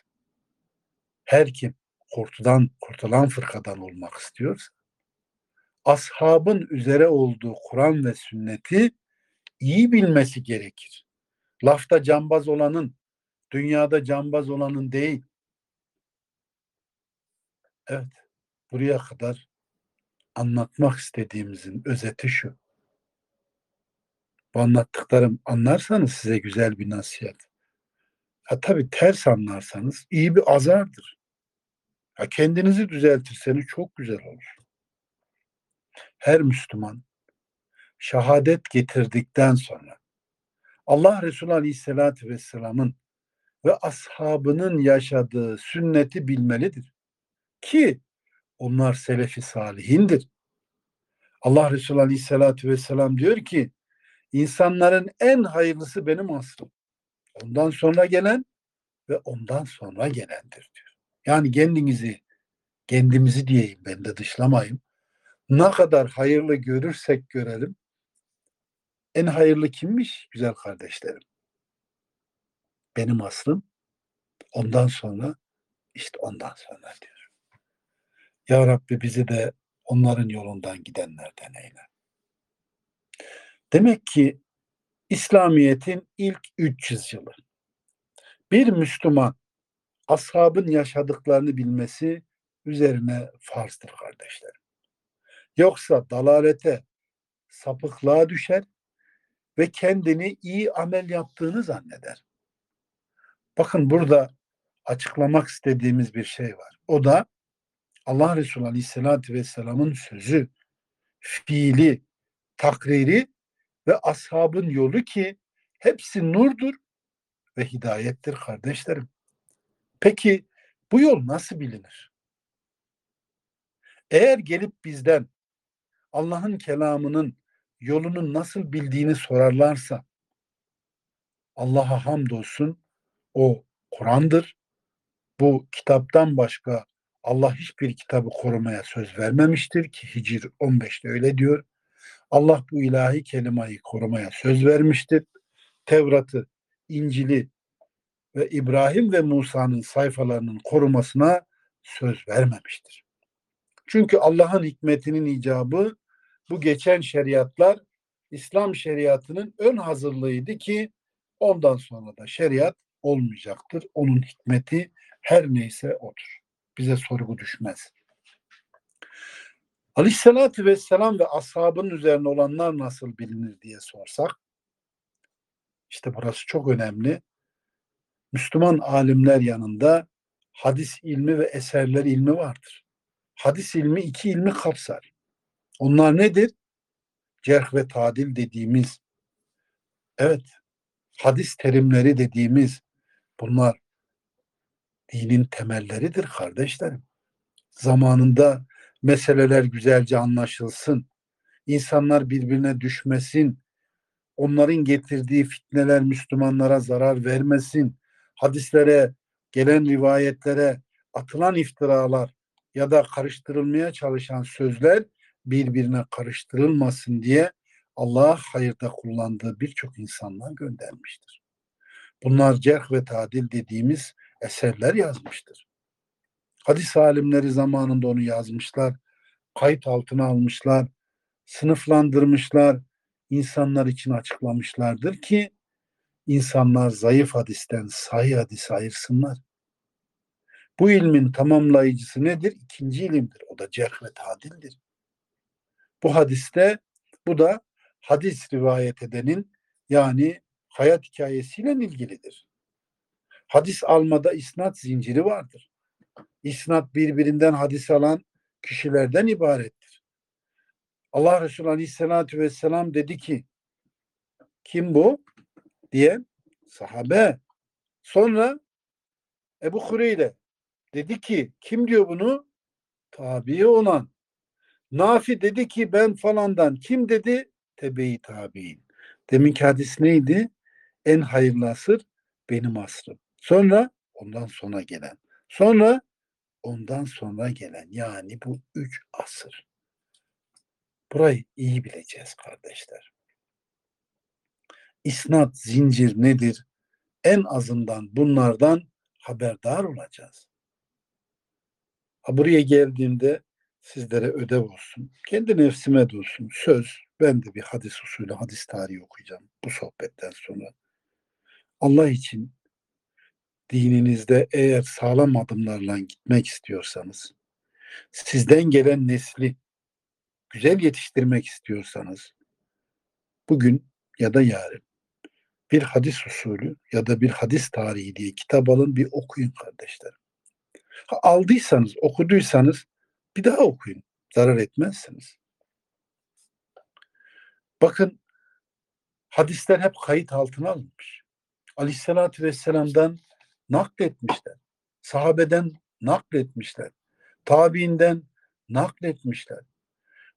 Her kim kurtulan, kurtulan fırkadan olmak istiyorsa ashabın üzere olduğu Kur'an ve sünneti iyi bilmesi gerekir. Lafta cambaz olanın, dünyada cambaz olanın değil. Evet, buraya kadar anlatmak istediğimizin özeti şu. Bu anlattıklarım anlarsanız size güzel bir nasihat. Ha tabii ters anlarsanız iyi bir azardır. Ha kendinizi düzeltirseniz çok güzel olur. Her Müslüman şehadet getirdikten sonra Allah Resulü Aleyhisselatü Vesselam'ın ve ashabının yaşadığı sünneti bilmelidir. Ki onlar selefi salihindir. Allah Resulü Aleyhisselatü Vesselam diyor ki insanların en hayırlısı benim asrım. Ondan sonra gelen ve ondan sonra gelendir diyor. Yani kendinizi, kendimizi diyeyim ben de dışlamayayım. Ne kadar hayırlı görürsek görelim en hayırlı kimmiş güzel kardeşlerim? Benim asrım ondan sonra işte ondan sonra diyor. Ya Rabbi bizi de onların yolundan gidenlerden eyle. Demek ki İslamiyet'in ilk 300 yılı bir Müslüman ashabın yaşadıklarını bilmesi üzerine farzdır kardeşlerim. Yoksa dalalete, sapıklığa düşer ve kendini iyi amel yaptığını zanneder. Bakın burada açıklamak istediğimiz bir şey var. O da Allah Resulü Aleyhisselatü Vesselam'ın sözü, fiili, takriri ve ashabın yolu ki hepsi nurdur ve hidayettir kardeşlerim. Peki bu yol nasıl bilinir? Eğer gelip bizden Allah'ın kelamının yolunu nasıl bildiğini sorarlarsa Allah'a hamdolsun o Kur'an'dır. Bu kitaptan başka Allah hiçbir kitabı korumaya söz vermemiştir ki Hicr 15'te öyle diyor. Allah bu ilahi kelimayı korumaya söz vermiştir. Tevrat'ı, İncil'i ve İbrahim ve Musa'nın sayfalarının korumasına söz vermemiştir. Çünkü Allah'ın hikmetinin icabı bu geçen şeriatlar İslam şeriatının ön hazırlığıydı ki ondan sonra da şeriat olmayacaktır. Onun hikmeti her neyse odur. Bize sorgu düşmez. Aleyhissalatü vesselam ve ashabının üzerine olanlar nasıl bilinir diye sorsak işte burası çok önemli. Müslüman alimler yanında hadis ilmi ve eserler ilmi vardır. Hadis ilmi iki ilmi kapsar. Onlar nedir? Cerh ve tadil dediğimiz, evet, hadis terimleri dediğimiz bunlar dinin temelleridir kardeşlerim. Zamanında meseleler güzelce anlaşılsın, insanlar birbirine düşmesin, onların getirdiği fitneler Müslümanlara zarar vermesin, hadislere, gelen rivayetlere atılan iftiralar ya da karıştırılmaya çalışan sözler birbirine karıştırılmasın diye Allah hayırda kullandığı birçok insanlar göndermiştir. Bunlar cerh ve tadil dediğimiz eserler yazmıştır. Hadis alimleri zamanında onu yazmışlar, kayıt altına almışlar, sınıflandırmışlar, insanlar için açıklamışlardır ki insanlar zayıf hadisten sahih hadis ayırsınlar. Bu ilmin tamamlayıcısı nedir? İkinci ilimdir. O da cerh ve tadildir. Bu hadiste bu da hadis rivayet edenin yani hayat hikayesiyle ilgilidir. Hadis almada isnat zinciri vardır. İsnat birbirinden hadis alan kişilerden ibarettir. Allah Resulü Aleyhisselatü Vesselam dedi ki kim bu? diye sahabe. Sonra Ebu Hureyre dedi ki kim diyor bunu? Tabi olan. Nafi dedi ki ben falandan. Kim dedi? Tebe-i tabi'in. Deminki hadis neydi? En hayırlı asır benim asrım. Sonra ondan sonra gelen. Sonra ondan sonra gelen. Yani bu üç asır. Burayı iyi bileceğiz kardeşler. İsnat zincir nedir? En azından bunlardan haberdar olacağız. Ha buraya geldiğimde sizlere ödev olsun. Kendi nefsime de olsun. Söz. Ben de bir hadis usulü, hadis tarihi okuyacağım bu sohbetten sonra. Allah için dininizde eğer sağlam adımlarla gitmek istiyorsanız, sizden gelen nesli güzel yetiştirmek istiyorsanız, bugün ya da yarın bir hadis usulü ya da bir hadis tarihi diye kitap alın bir okuyun kardeşlerim. Ha, aldıysanız, okuduysanız bir daha okuyun. Zarar etmezsiniz. Bakın hadisler hep kayıt altına alınmış. Aleyhissalatü Vesselam'dan nakletmişler. Sahabeden nakletmişler. Tabiinden nakletmişler.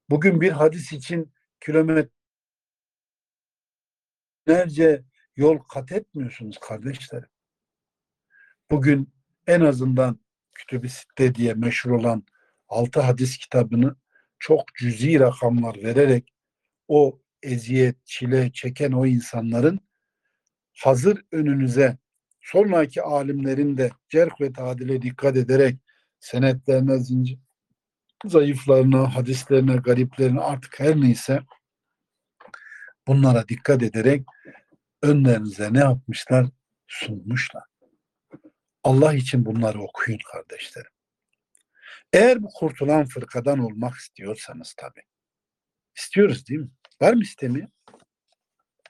Bugün bir hadis için kilometrelerce yol kat etmiyorsunuz kardeşlerim. Bugün en azından Kütüb-i Sitte diye meşhur olan altı hadis kitabını çok cüzi rakamlar vererek o eziyet, çile çeken o insanların hazır önünüze sonraki alimlerin de cerh ve tadile dikkat ederek senetlerine, zincir, zayıflarına, hadislerine, gariplerine artık her neyse bunlara dikkat ederek önlerinize ne yapmışlar? Sunmuşlar. Allah için bunları okuyun kardeşlerim. Eğer bu kurtulan fırkadan olmak istiyorsanız tabi. İstiyoruz değil mi? Var mı istemi?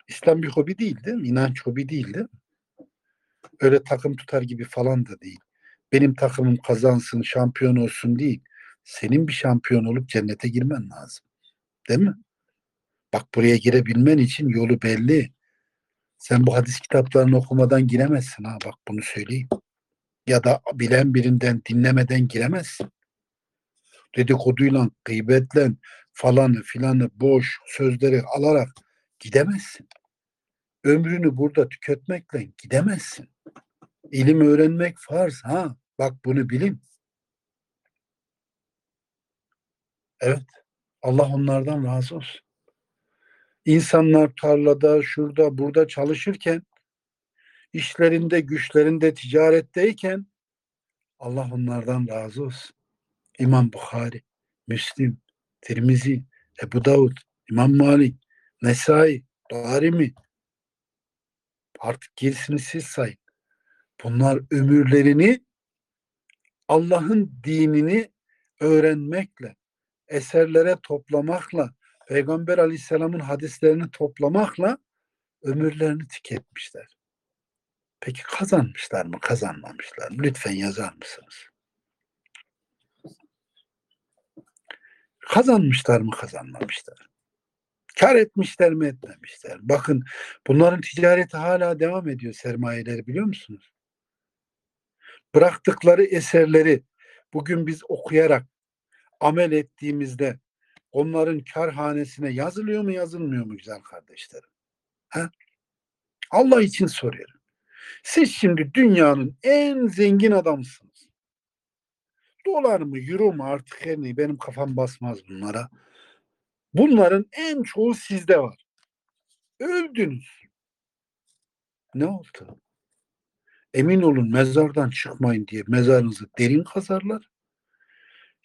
İslam bir hobi değil değil mi? İnanç hobi değil değil mi? Öyle takım tutar gibi falan da değil. Benim takımım kazansın, şampiyon olsun değil. Senin bir şampiyon olup cennete girmen lazım. Değil mi? Bak buraya girebilmen için yolu belli. Sen bu hadis kitaplarını okumadan giremezsin ha bak bunu söyleyeyim. Ya da bilen birinden dinlemeden giremezsin. Dedikoduyla, gıybetle falanı filanı boş sözleri alarak gidemezsin. Ömrünü burada tüketmekle gidemezsin. İlim öğrenmek farz ha. Bak bunu bilin. Evet. Allah onlardan razı olsun. İnsanlar tarlada, şurada, burada çalışırken, işlerinde, güçlerinde, ticaretteyken Allah onlardan razı olsun. İmam Bukhari, Müslim, Tirmizi, Ebu Davud, İmam Malik, Nesai, Darimi. Artık gerisini siz sayın. Bunlar ömürlerini Allah'ın dinini öğrenmekle, eserlere toplamakla, Peygamber Aleyhisselam'ın hadislerini toplamakla ömürlerini tüketmişler. Peki kazanmışlar mı, kazanmamışlar mı? Lütfen yazar mısınız? Kazanmışlar mı, kazanmamışlar? Kar etmişler mi, etmemişler? Bakın bunların ticareti hala devam ediyor sermayeleri biliyor musunuz? Bıraktıkları eserleri bugün biz okuyarak amel ettiğimizde onların karhanesine yazılıyor mu yazılmıyor mu güzel kardeşlerim? Ha? Allah için soruyorum. Siz şimdi dünyanın en zengin adamısınız. Dolar mı, euro mu artık her ne benim kafam basmaz bunlara. Bunların en çoğu sizde var. Öldünüz. Ne oldu? Emin olun mezardan çıkmayın diye mezarınızı derin kazarlar.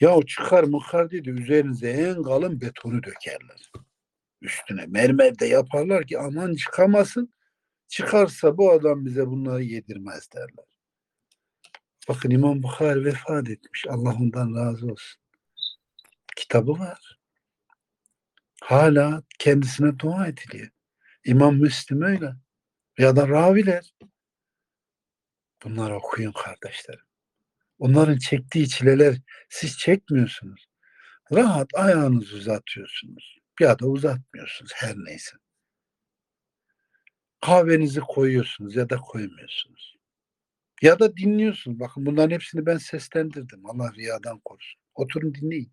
Ya çıkar mıkar dedi üzerinize en kalın betonu dökerler. Üstüne mermer de yaparlar ki aman çıkamasın. Çıkarsa bu adam bize bunları yedirmez derler. Bakın İmam Bukhari vefat etmiş. Allah ondan razı olsun. Kitabı var. Hala kendisine dua ediliyor. İmam Müslim öyle. Ya da raviler. Bunları okuyun kardeşlerim. Onların çektiği çileler siz çekmiyorsunuz. Rahat ayağınızı uzatıyorsunuz. Ya da uzatmıyorsunuz her neyse. Kahvenizi koyuyorsunuz ya da koymuyorsunuz. Ya da dinliyorsunuz. Bakın bunların hepsini ben seslendirdim. Allah riyadan korusun. Oturun dinleyin.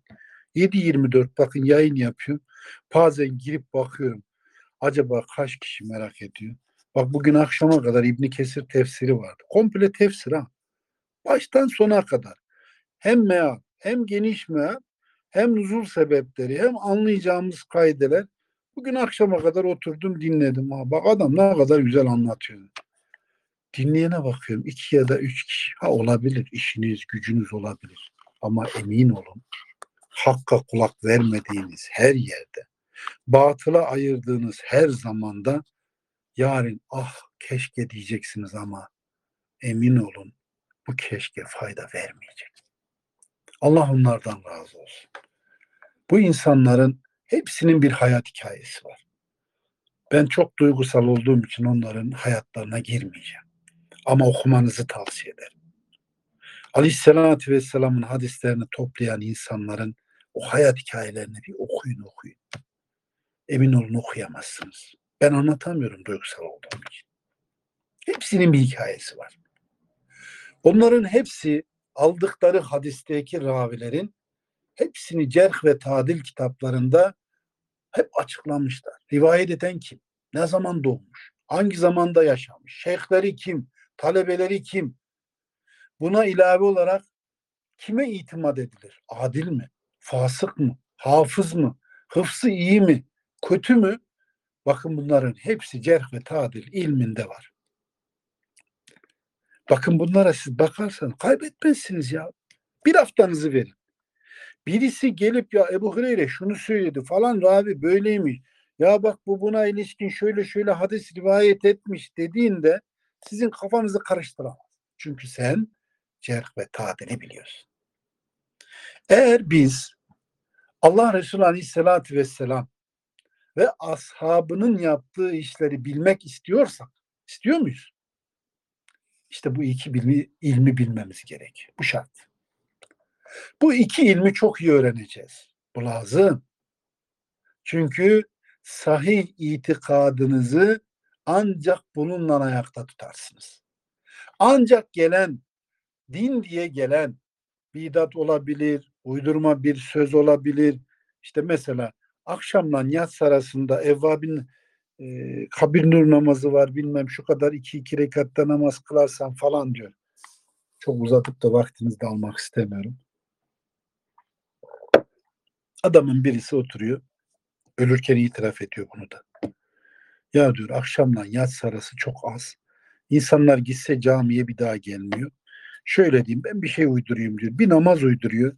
7-24 bakın yayın yapıyorum. Bazen girip bakıyorum. Acaba kaç kişi merak ediyor? Bak bugün akşama kadar İbni Kesir tefsiri vardı. Komple tefsir ha. Baştan sona kadar. Hem meal, hem geniş meal, hem nuzul sebepleri, hem anlayacağımız kaideler. Bugün akşama kadar oturdum dinledim. Ha. Bak adam ne kadar güzel anlatıyor. Dinleyene bakıyorum. iki ya da üç kişi. Ha olabilir. işiniz, gücünüz olabilir. Ama emin olun. Hakka kulak vermediğiniz her yerde, batıla ayırdığınız her zamanda yarın ah keşke diyeceksiniz ama emin olun bu keşke fayda vermeyecek. Allah onlardan razı olsun. Bu insanların hepsinin bir hayat hikayesi var. Ben çok duygusal olduğum için onların hayatlarına girmeyeceğim. Ama okumanızı tavsiye ederim. Aleyhisselatü Vesselam'ın hadislerini toplayan insanların o hayat hikayelerini bir okuyun okuyun. Emin olun okuyamazsınız. Ben anlatamıyorum duygusal olduğum için. Hepsinin bir hikayesi var. Onların hepsi aldıkları hadisteki ravilerin hepsini cerh ve tadil kitaplarında hep açıklamışlar. Rivayet eden kim? Ne zaman doğmuş? Hangi zamanda yaşamış? Şeyhleri kim? Talebeleri kim? Buna ilave olarak kime itimat edilir? Adil mi? Fasık mı? Hafız mı? Hıfzı iyi mi? Kötü mü? Bakın bunların hepsi cerh ve tadil ilminde var. Bakın bunlara siz bakarsanız kaybetmezsiniz ya. Bir haftanızı verin. Birisi gelip ya Ebu Hureyre şunu söyledi falan ravi böyleymiş. Ya bak bu buna ilişkin şöyle şöyle hadis rivayet etmiş dediğinde sizin kafanızı karıştıramaz. Çünkü sen cerh ve tadili biliyorsun. Eğer biz Allah Resulü Aleyhisselatü Vesselam ve ashabının yaptığı işleri bilmek istiyorsak, istiyor muyuz? İşte bu iki bilmi, ilmi bilmemiz gerek. Bu şart. Bu iki ilmi çok iyi öğreneceğiz. Bu lazım. Çünkü sahih itikadınızı ancak bununla ayakta tutarsınız. Ancak gelen, din diye gelen bidat olabilir, uydurma bir söz olabilir. İşte mesela akşamla yats arasında evvabin e, kabir nur namazı var bilmem şu kadar iki iki rekatta namaz kılarsan falan diyor. Çok uzatıp da vaktinizi de almak istemiyorum. Adamın birisi oturuyor. Ölürken itiraf ediyor bunu da. Ya diyor akşamdan yats arası çok az. İnsanlar gitse camiye bir daha gelmiyor. Şöyle diyeyim ben bir şey uydurayım diyor. Bir namaz uyduruyor.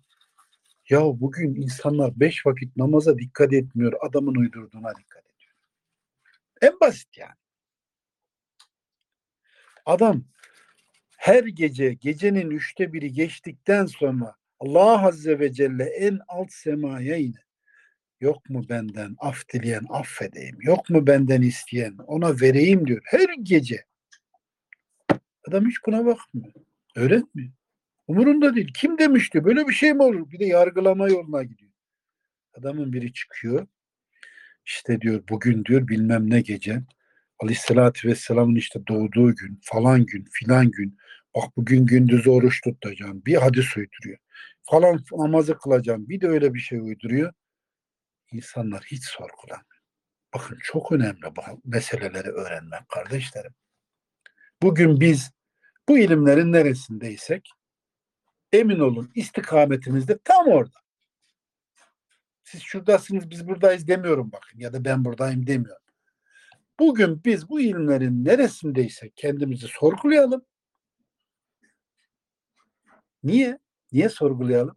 Ya bugün insanlar beş vakit namaza dikkat etmiyor. Adamın uydurduğuna dikkat ediyor. En basit yani. Adam her gece gecenin üçte biri geçtikten sonra Allah Azze ve Celle en alt semaya iner. Yok mu benden af dileyen affedeyim. Yok mu benden isteyen ona vereyim diyor. Her gece. Adam hiç buna bakmıyor. Öğretmiyor. Umurunda değil. Kim demişti? Böyle bir şey mi olur? Bir de yargılama yoluna gidiyor. Adamın biri çıkıyor. İşte diyor bugün diyor bilmem ne gece Aleyhisselatü Vesselam'ın işte doğduğu gün falan gün filan gün bak bugün gündüz oruç tutacağım bir hadis uyduruyor falan namazı kılacağım bir de öyle bir şey uyduruyor İnsanlar hiç sorgulamıyor bakın çok önemli bu meseleleri öğrenmek kardeşlerim Bugün biz bu ilimlerin neresindeysek emin olun istikametimizde tam orada. Siz şuradasınız biz buradayız demiyorum bakın ya da ben buradayım demiyorum. Bugün biz bu ilimlerin neresindeysek kendimizi sorgulayalım. Niye? Niye sorgulayalım?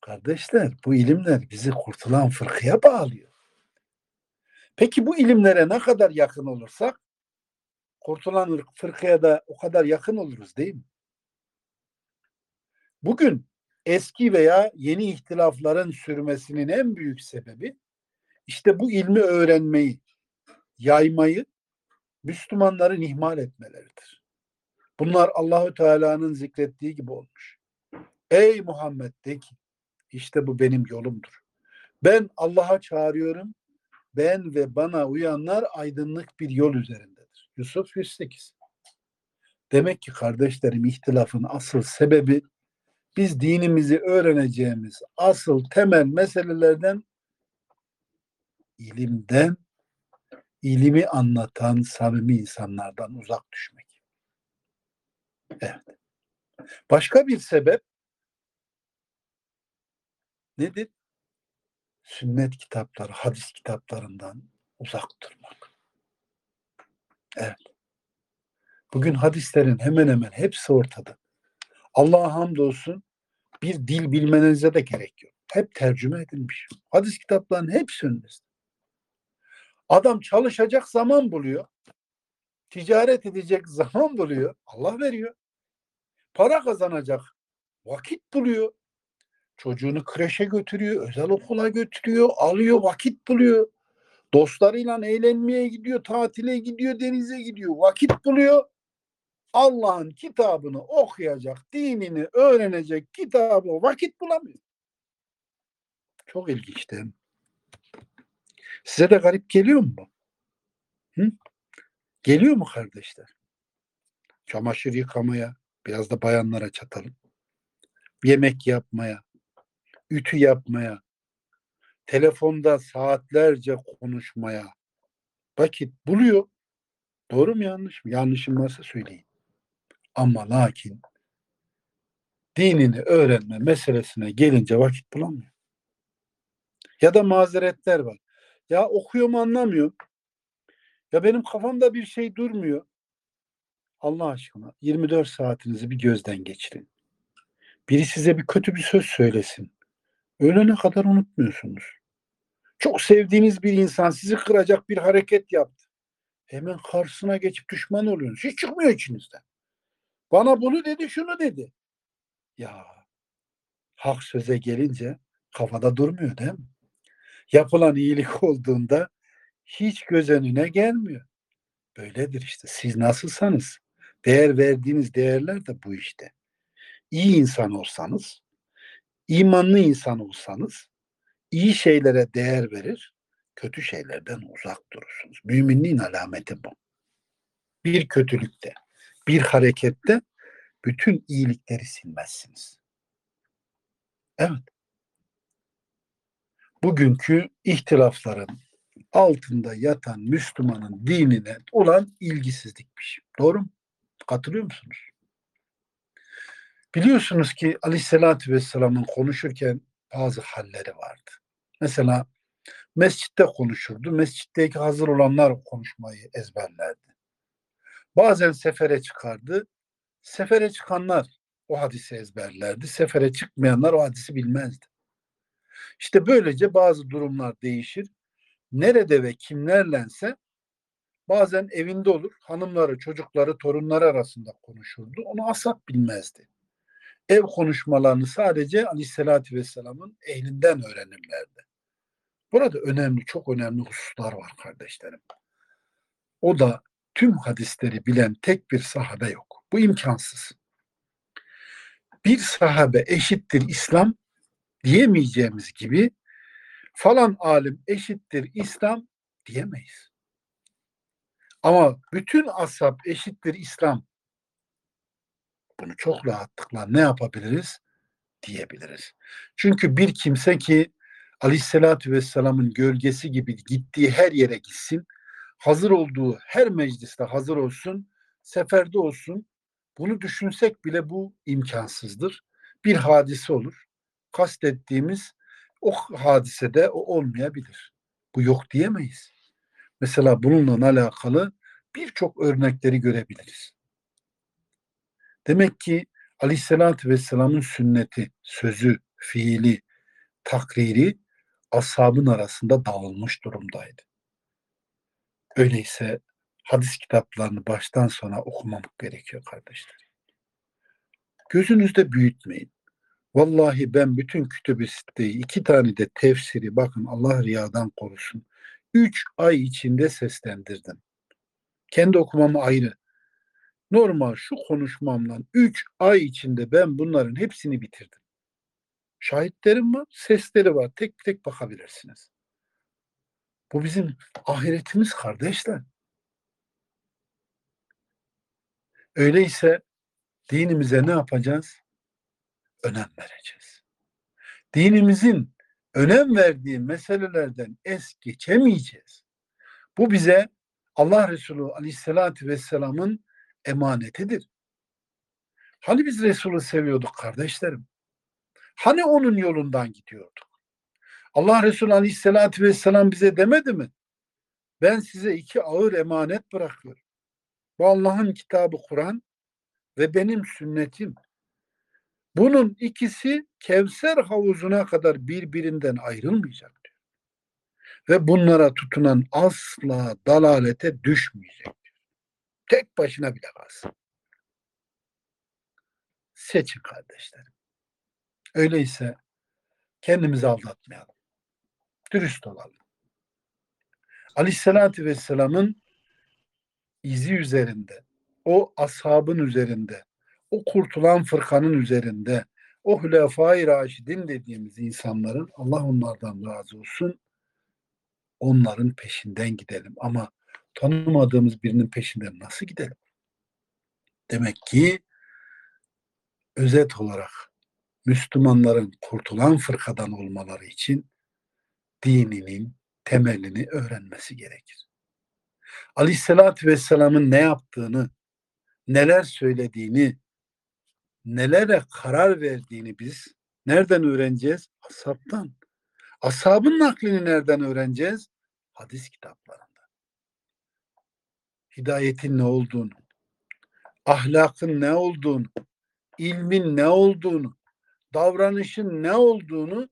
Kardeşler bu ilimler bizi kurtulan fırkıya bağlıyor. Peki bu ilimlere ne kadar yakın olursak kurtulan fırkıya da o kadar yakın oluruz değil mi? Bugün eski veya yeni ihtilafların sürmesinin en büyük sebebi işte bu ilmi öğrenmeyi, yaymayı Müslümanların ihmal etmeleridir. Bunlar Allahü Teala'nın zikrettiği gibi olmuş. Ey Muhammed de ki işte bu benim yolumdur. Ben Allah'a çağırıyorum. Ben ve bana uyanlar aydınlık bir yol üzerindedir. Yusuf 108. Demek ki kardeşlerim ihtilafın asıl sebebi biz dinimizi öğreneceğimiz asıl temel meselelerden ilimden, ilimi anlatan samimi insanlardan uzak düşmek. Evet. Başka bir sebep nedir? Sünnet kitapları, hadis kitaplarından uzak durmak. Evet. Bugün hadislerin hemen hemen hepsi ortada. Allah'a hamdolsun bir dil bilmenize de gerek yok. Hep tercüme edilmiş. Hadis kitaplarının hepsi önünüzde. Adam çalışacak zaman buluyor. Ticaret edecek zaman buluyor. Allah veriyor. Para kazanacak vakit buluyor. Çocuğunu kreşe götürüyor, özel okula götürüyor, alıyor, vakit buluyor. Dostlarıyla eğlenmeye gidiyor, tatile gidiyor, denize gidiyor, vakit buluyor. Allah'ın kitabını okuyacak, dinini öğrenecek kitabı vakit bulamıyor. Çok ilginç değil mi? Size de garip geliyor mu bu? Hı? Geliyor mu kardeşler? Çamaşır yıkamaya, biraz da bayanlara çatalım. Yemek yapmaya, ütü yapmaya, telefonda saatlerce konuşmaya vakit buluyor. Doğru mu yanlış mı? Yanlışım varsa söyleyin. Ama lakin dinini öğrenme meselesine gelince vakit bulamıyor. Ya da mazeretler var. Ya okuyorum anlamıyorum. Ya benim kafamda bir şey durmuyor. Allah aşkına 24 saatinizi bir gözden geçirin. Biri size bir kötü bir söz söylesin. Ölene kadar unutmuyorsunuz. Çok sevdiğiniz bir insan sizi kıracak bir hareket yaptı. Hemen karşısına geçip düşman oluyorsunuz. Hiç çıkmıyor içinizden. Bana bunu dedi, şunu dedi. Ya hak söze gelince kafada durmuyor değil mi? Yapılan iyilik *laughs* olduğunda hiç göz önüne gelmiyor. Böyledir işte. Siz nasılsanız değer verdiğiniz değerler de bu işte. İyi insan olsanız, imanlı insan olsanız iyi şeylere değer verir, kötü şeylerden uzak durursunuz. Müminliğin alameti bu. Bir kötülükte, bir harekette bütün iyilikleri silmezsiniz. Evet. Bugünkü ihtilafların altında yatan Müslümanın dinine olan ilgisizlikmiş. Doğru mu? Katılıyor musunuz? Biliyorsunuz ki Aleyhisselatü Vesselam'ın konuşurken bazı halleri vardı. Mesela mescitte konuşurdu. Mescitteki hazır olanlar konuşmayı ezberlerdi. Bazen sefere çıkardı. Sefere çıkanlar o hadisi ezberlerdi. Sefere çıkmayanlar o hadisi bilmezdi. İşte böylece bazı durumlar değişir. Nerede ve kimlerlense bazen evinde olur. Hanımları, çocukları, torunları arasında konuşurdu. Onu asap bilmezdi. Ev konuşmalarını sadece Aleyhisselatü Vesselam'ın ehlinden öğrenirlerdi. Burada önemli, çok önemli hususlar var kardeşlerim. O da tüm hadisleri bilen tek bir sahabe yok. Bu imkansız. Bir sahabe eşittir İslam diyemeyeceğimiz gibi falan alim eşittir İslam diyemeyiz. Ama bütün ashab eşittir İslam. Bunu çok rahatlıkla ne yapabiliriz? Diyebiliriz. Çünkü bir kimse ki Aleyhisselatü Vesselam'ın gölgesi gibi gittiği her yere gitsin, hazır olduğu her mecliste hazır olsun, seferde olsun. Bunu düşünsek bile bu imkansızdır. Bir hadise olur. Kastettiğimiz o hadisede o olmayabilir. Bu yok diyemeyiz. Mesela bununla alakalı birçok örnekleri görebiliriz. Demek ki Aleyhisselatü Vesselam'ın sünneti, sözü, fiili, takriri ashabın arasında dağılmış durumdaydı. Öyleyse hadis kitaplarını baştan sona okumamak gerekiyor kardeşler. Gözünüzde büyütmeyin. Vallahi ben bütün kütüb-i sitteyi, iki tane de tefsiri, bakın Allah riyadan korusun. Üç ay içinde seslendirdim. Kendi okumamı ayrı. Normal şu konuşmamla üç ay içinde ben bunların hepsini bitirdim. Şahitlerim var, sesleri var. Tek tek bakabilirsiniz. Bu bizim ahiretimiz kardeşler. Öyleyse dinimize ne yapacağız? Önem vereceğiz. Dinimizin önem verdiği meselelerden es geçemeyeceğiz. Bu bize Allah Resulü Aleyhisselatü Vesselam'ın emanetidir. Hani biz Resulü seviyorduk kardeşlerim? Hani onun yolundan gidiyorduk? Allah Resulü Aleyhisselatü Vesselam bize demedi mi? Ben size iki ağır emanet bırakıyorum. Bu Allah'ın kitabı Kur'an ve benim sünnetim. Bunun ikisi Kevser havuzuna kadar birbirinden ayrılmayacak diyor. Ve bunlara tutunan asla dalalete düşmeyecek diyor. Tek başına bile kalsın. Seçin kardeşlerim. Öyleyse kendimizi aldatmayalım. Dürüst olalım. Aleyhissalatü Vesselam'ın izi üzerinde, o ashabın üzerinde, o kurtulan fırkanın üzerinde, o Hülefai Raşidin dediğimiz insanların Allah onlardan razı olsun onların peşinden gidelim. Ama tanımadığımız birinin peşinden nasıl gidelim? Demek ki özet olarak Müslümanların kurtulan fırkadan olmaları için dininin temelini öğrenmesi gerekir. Aleyhissalatü Vesselam'ın ne yaptığını, neler söylediğini, nelere karar verdiğini biz nereden öğreneceğiz? Ashabtan. Ashabın naklini nereden öğreneceğiz? Hadis kitaplarında. Hidayetin ne olduğunu, ahlakın ne olduğunu, ilmin ne olduğunu, davranışın ne olduğunu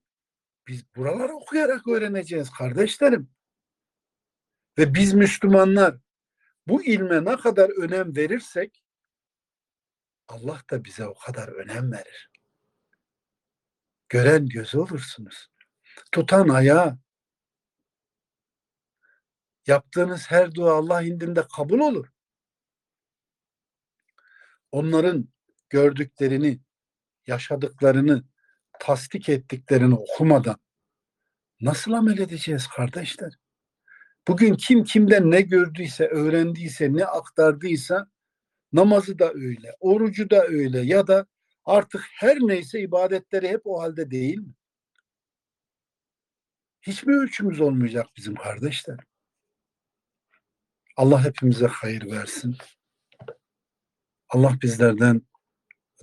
biz buraları okuyarak öğreneceğiz kardeşlerim. Ve biz Müslümanlar bu ilme ne kadar önem verirsek Allah da bize o kadar önem verir. Gören göz olursunuz. Tutan ayağı. Yaptığınız her dua Allah indinde kabul olur. Onların gördüklerini, yaşadıklarını, tasdik ettiklerini okumadan nasıl amel edeceğiz kardeşler? Bugün kim kimden ne gördüyse, öğrendiyse, ne aktardıysa namazı da öyle, orucu da öyle ya da artık her neyse ibadetleri hep o halde değil mi? Hiçbir ölçümüz olmayacak bizim kardeşler. Allah hepimize hayır versin. Allah bizlerden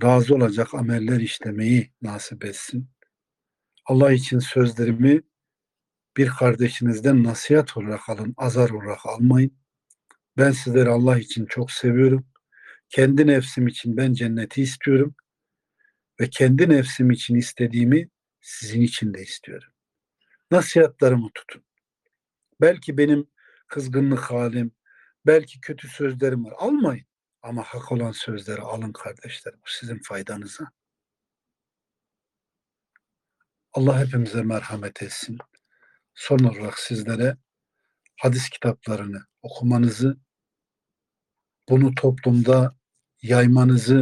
razı olacak ameller işlemeyi nasip etsin. Allah için sözlerimi bir kardeşinizden nasihat olarak alın, azar olarak almayın. Ben sizleri Allah için çok seviyorum. Kendi nefsim için ben cenneti istiyorum. Ve kendi nefsim için istediğimi sizin için de istiyorum. Nasihatlarımı tutun. Belki benim kızgınlık halim, belki kötü sözlerim var. Almayın. Ama hak olan sözleri alın kardeşler. Bu sizin faydanıza. Allah hepimize merhamet etsin. Son olarak sizlere hadis kitaplarını okumanızı, bunu toplumda yaymanızı,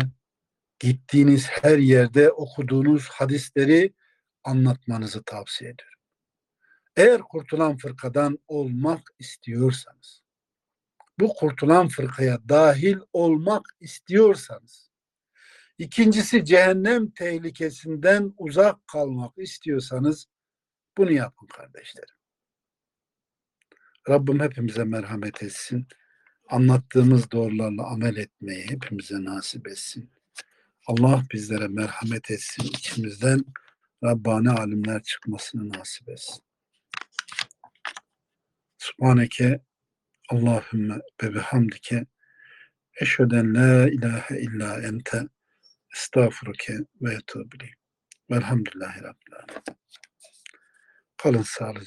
gittiğiniz her yerde okuduğunuz hadisleri anlatmanızı tavsiye ediyorum. Eğer kurtulan fırkadan olmak istiyorsanız, bu kurtulan fırkaya dahil olmak istiyorsanız, ikincisi cehennem tehlikesinden uzak kalmak istiyorsanız bunu yapın kardeşlerim. Rabbim hepimize merhamet etsin. anlattığımız doğrularla amel etmeyi hepimize nasip etsin. Allah bizlere merhamet etsin. içimizden Rabbani alimler çıkmasını nasip etsin. Subhaneke Allahümme ve bihamdike eşheden la ilahe illa ente estağfuruke ve etubileyim. Velhamdülillahi Rabbil Alemin. Kalın sağlıcakla.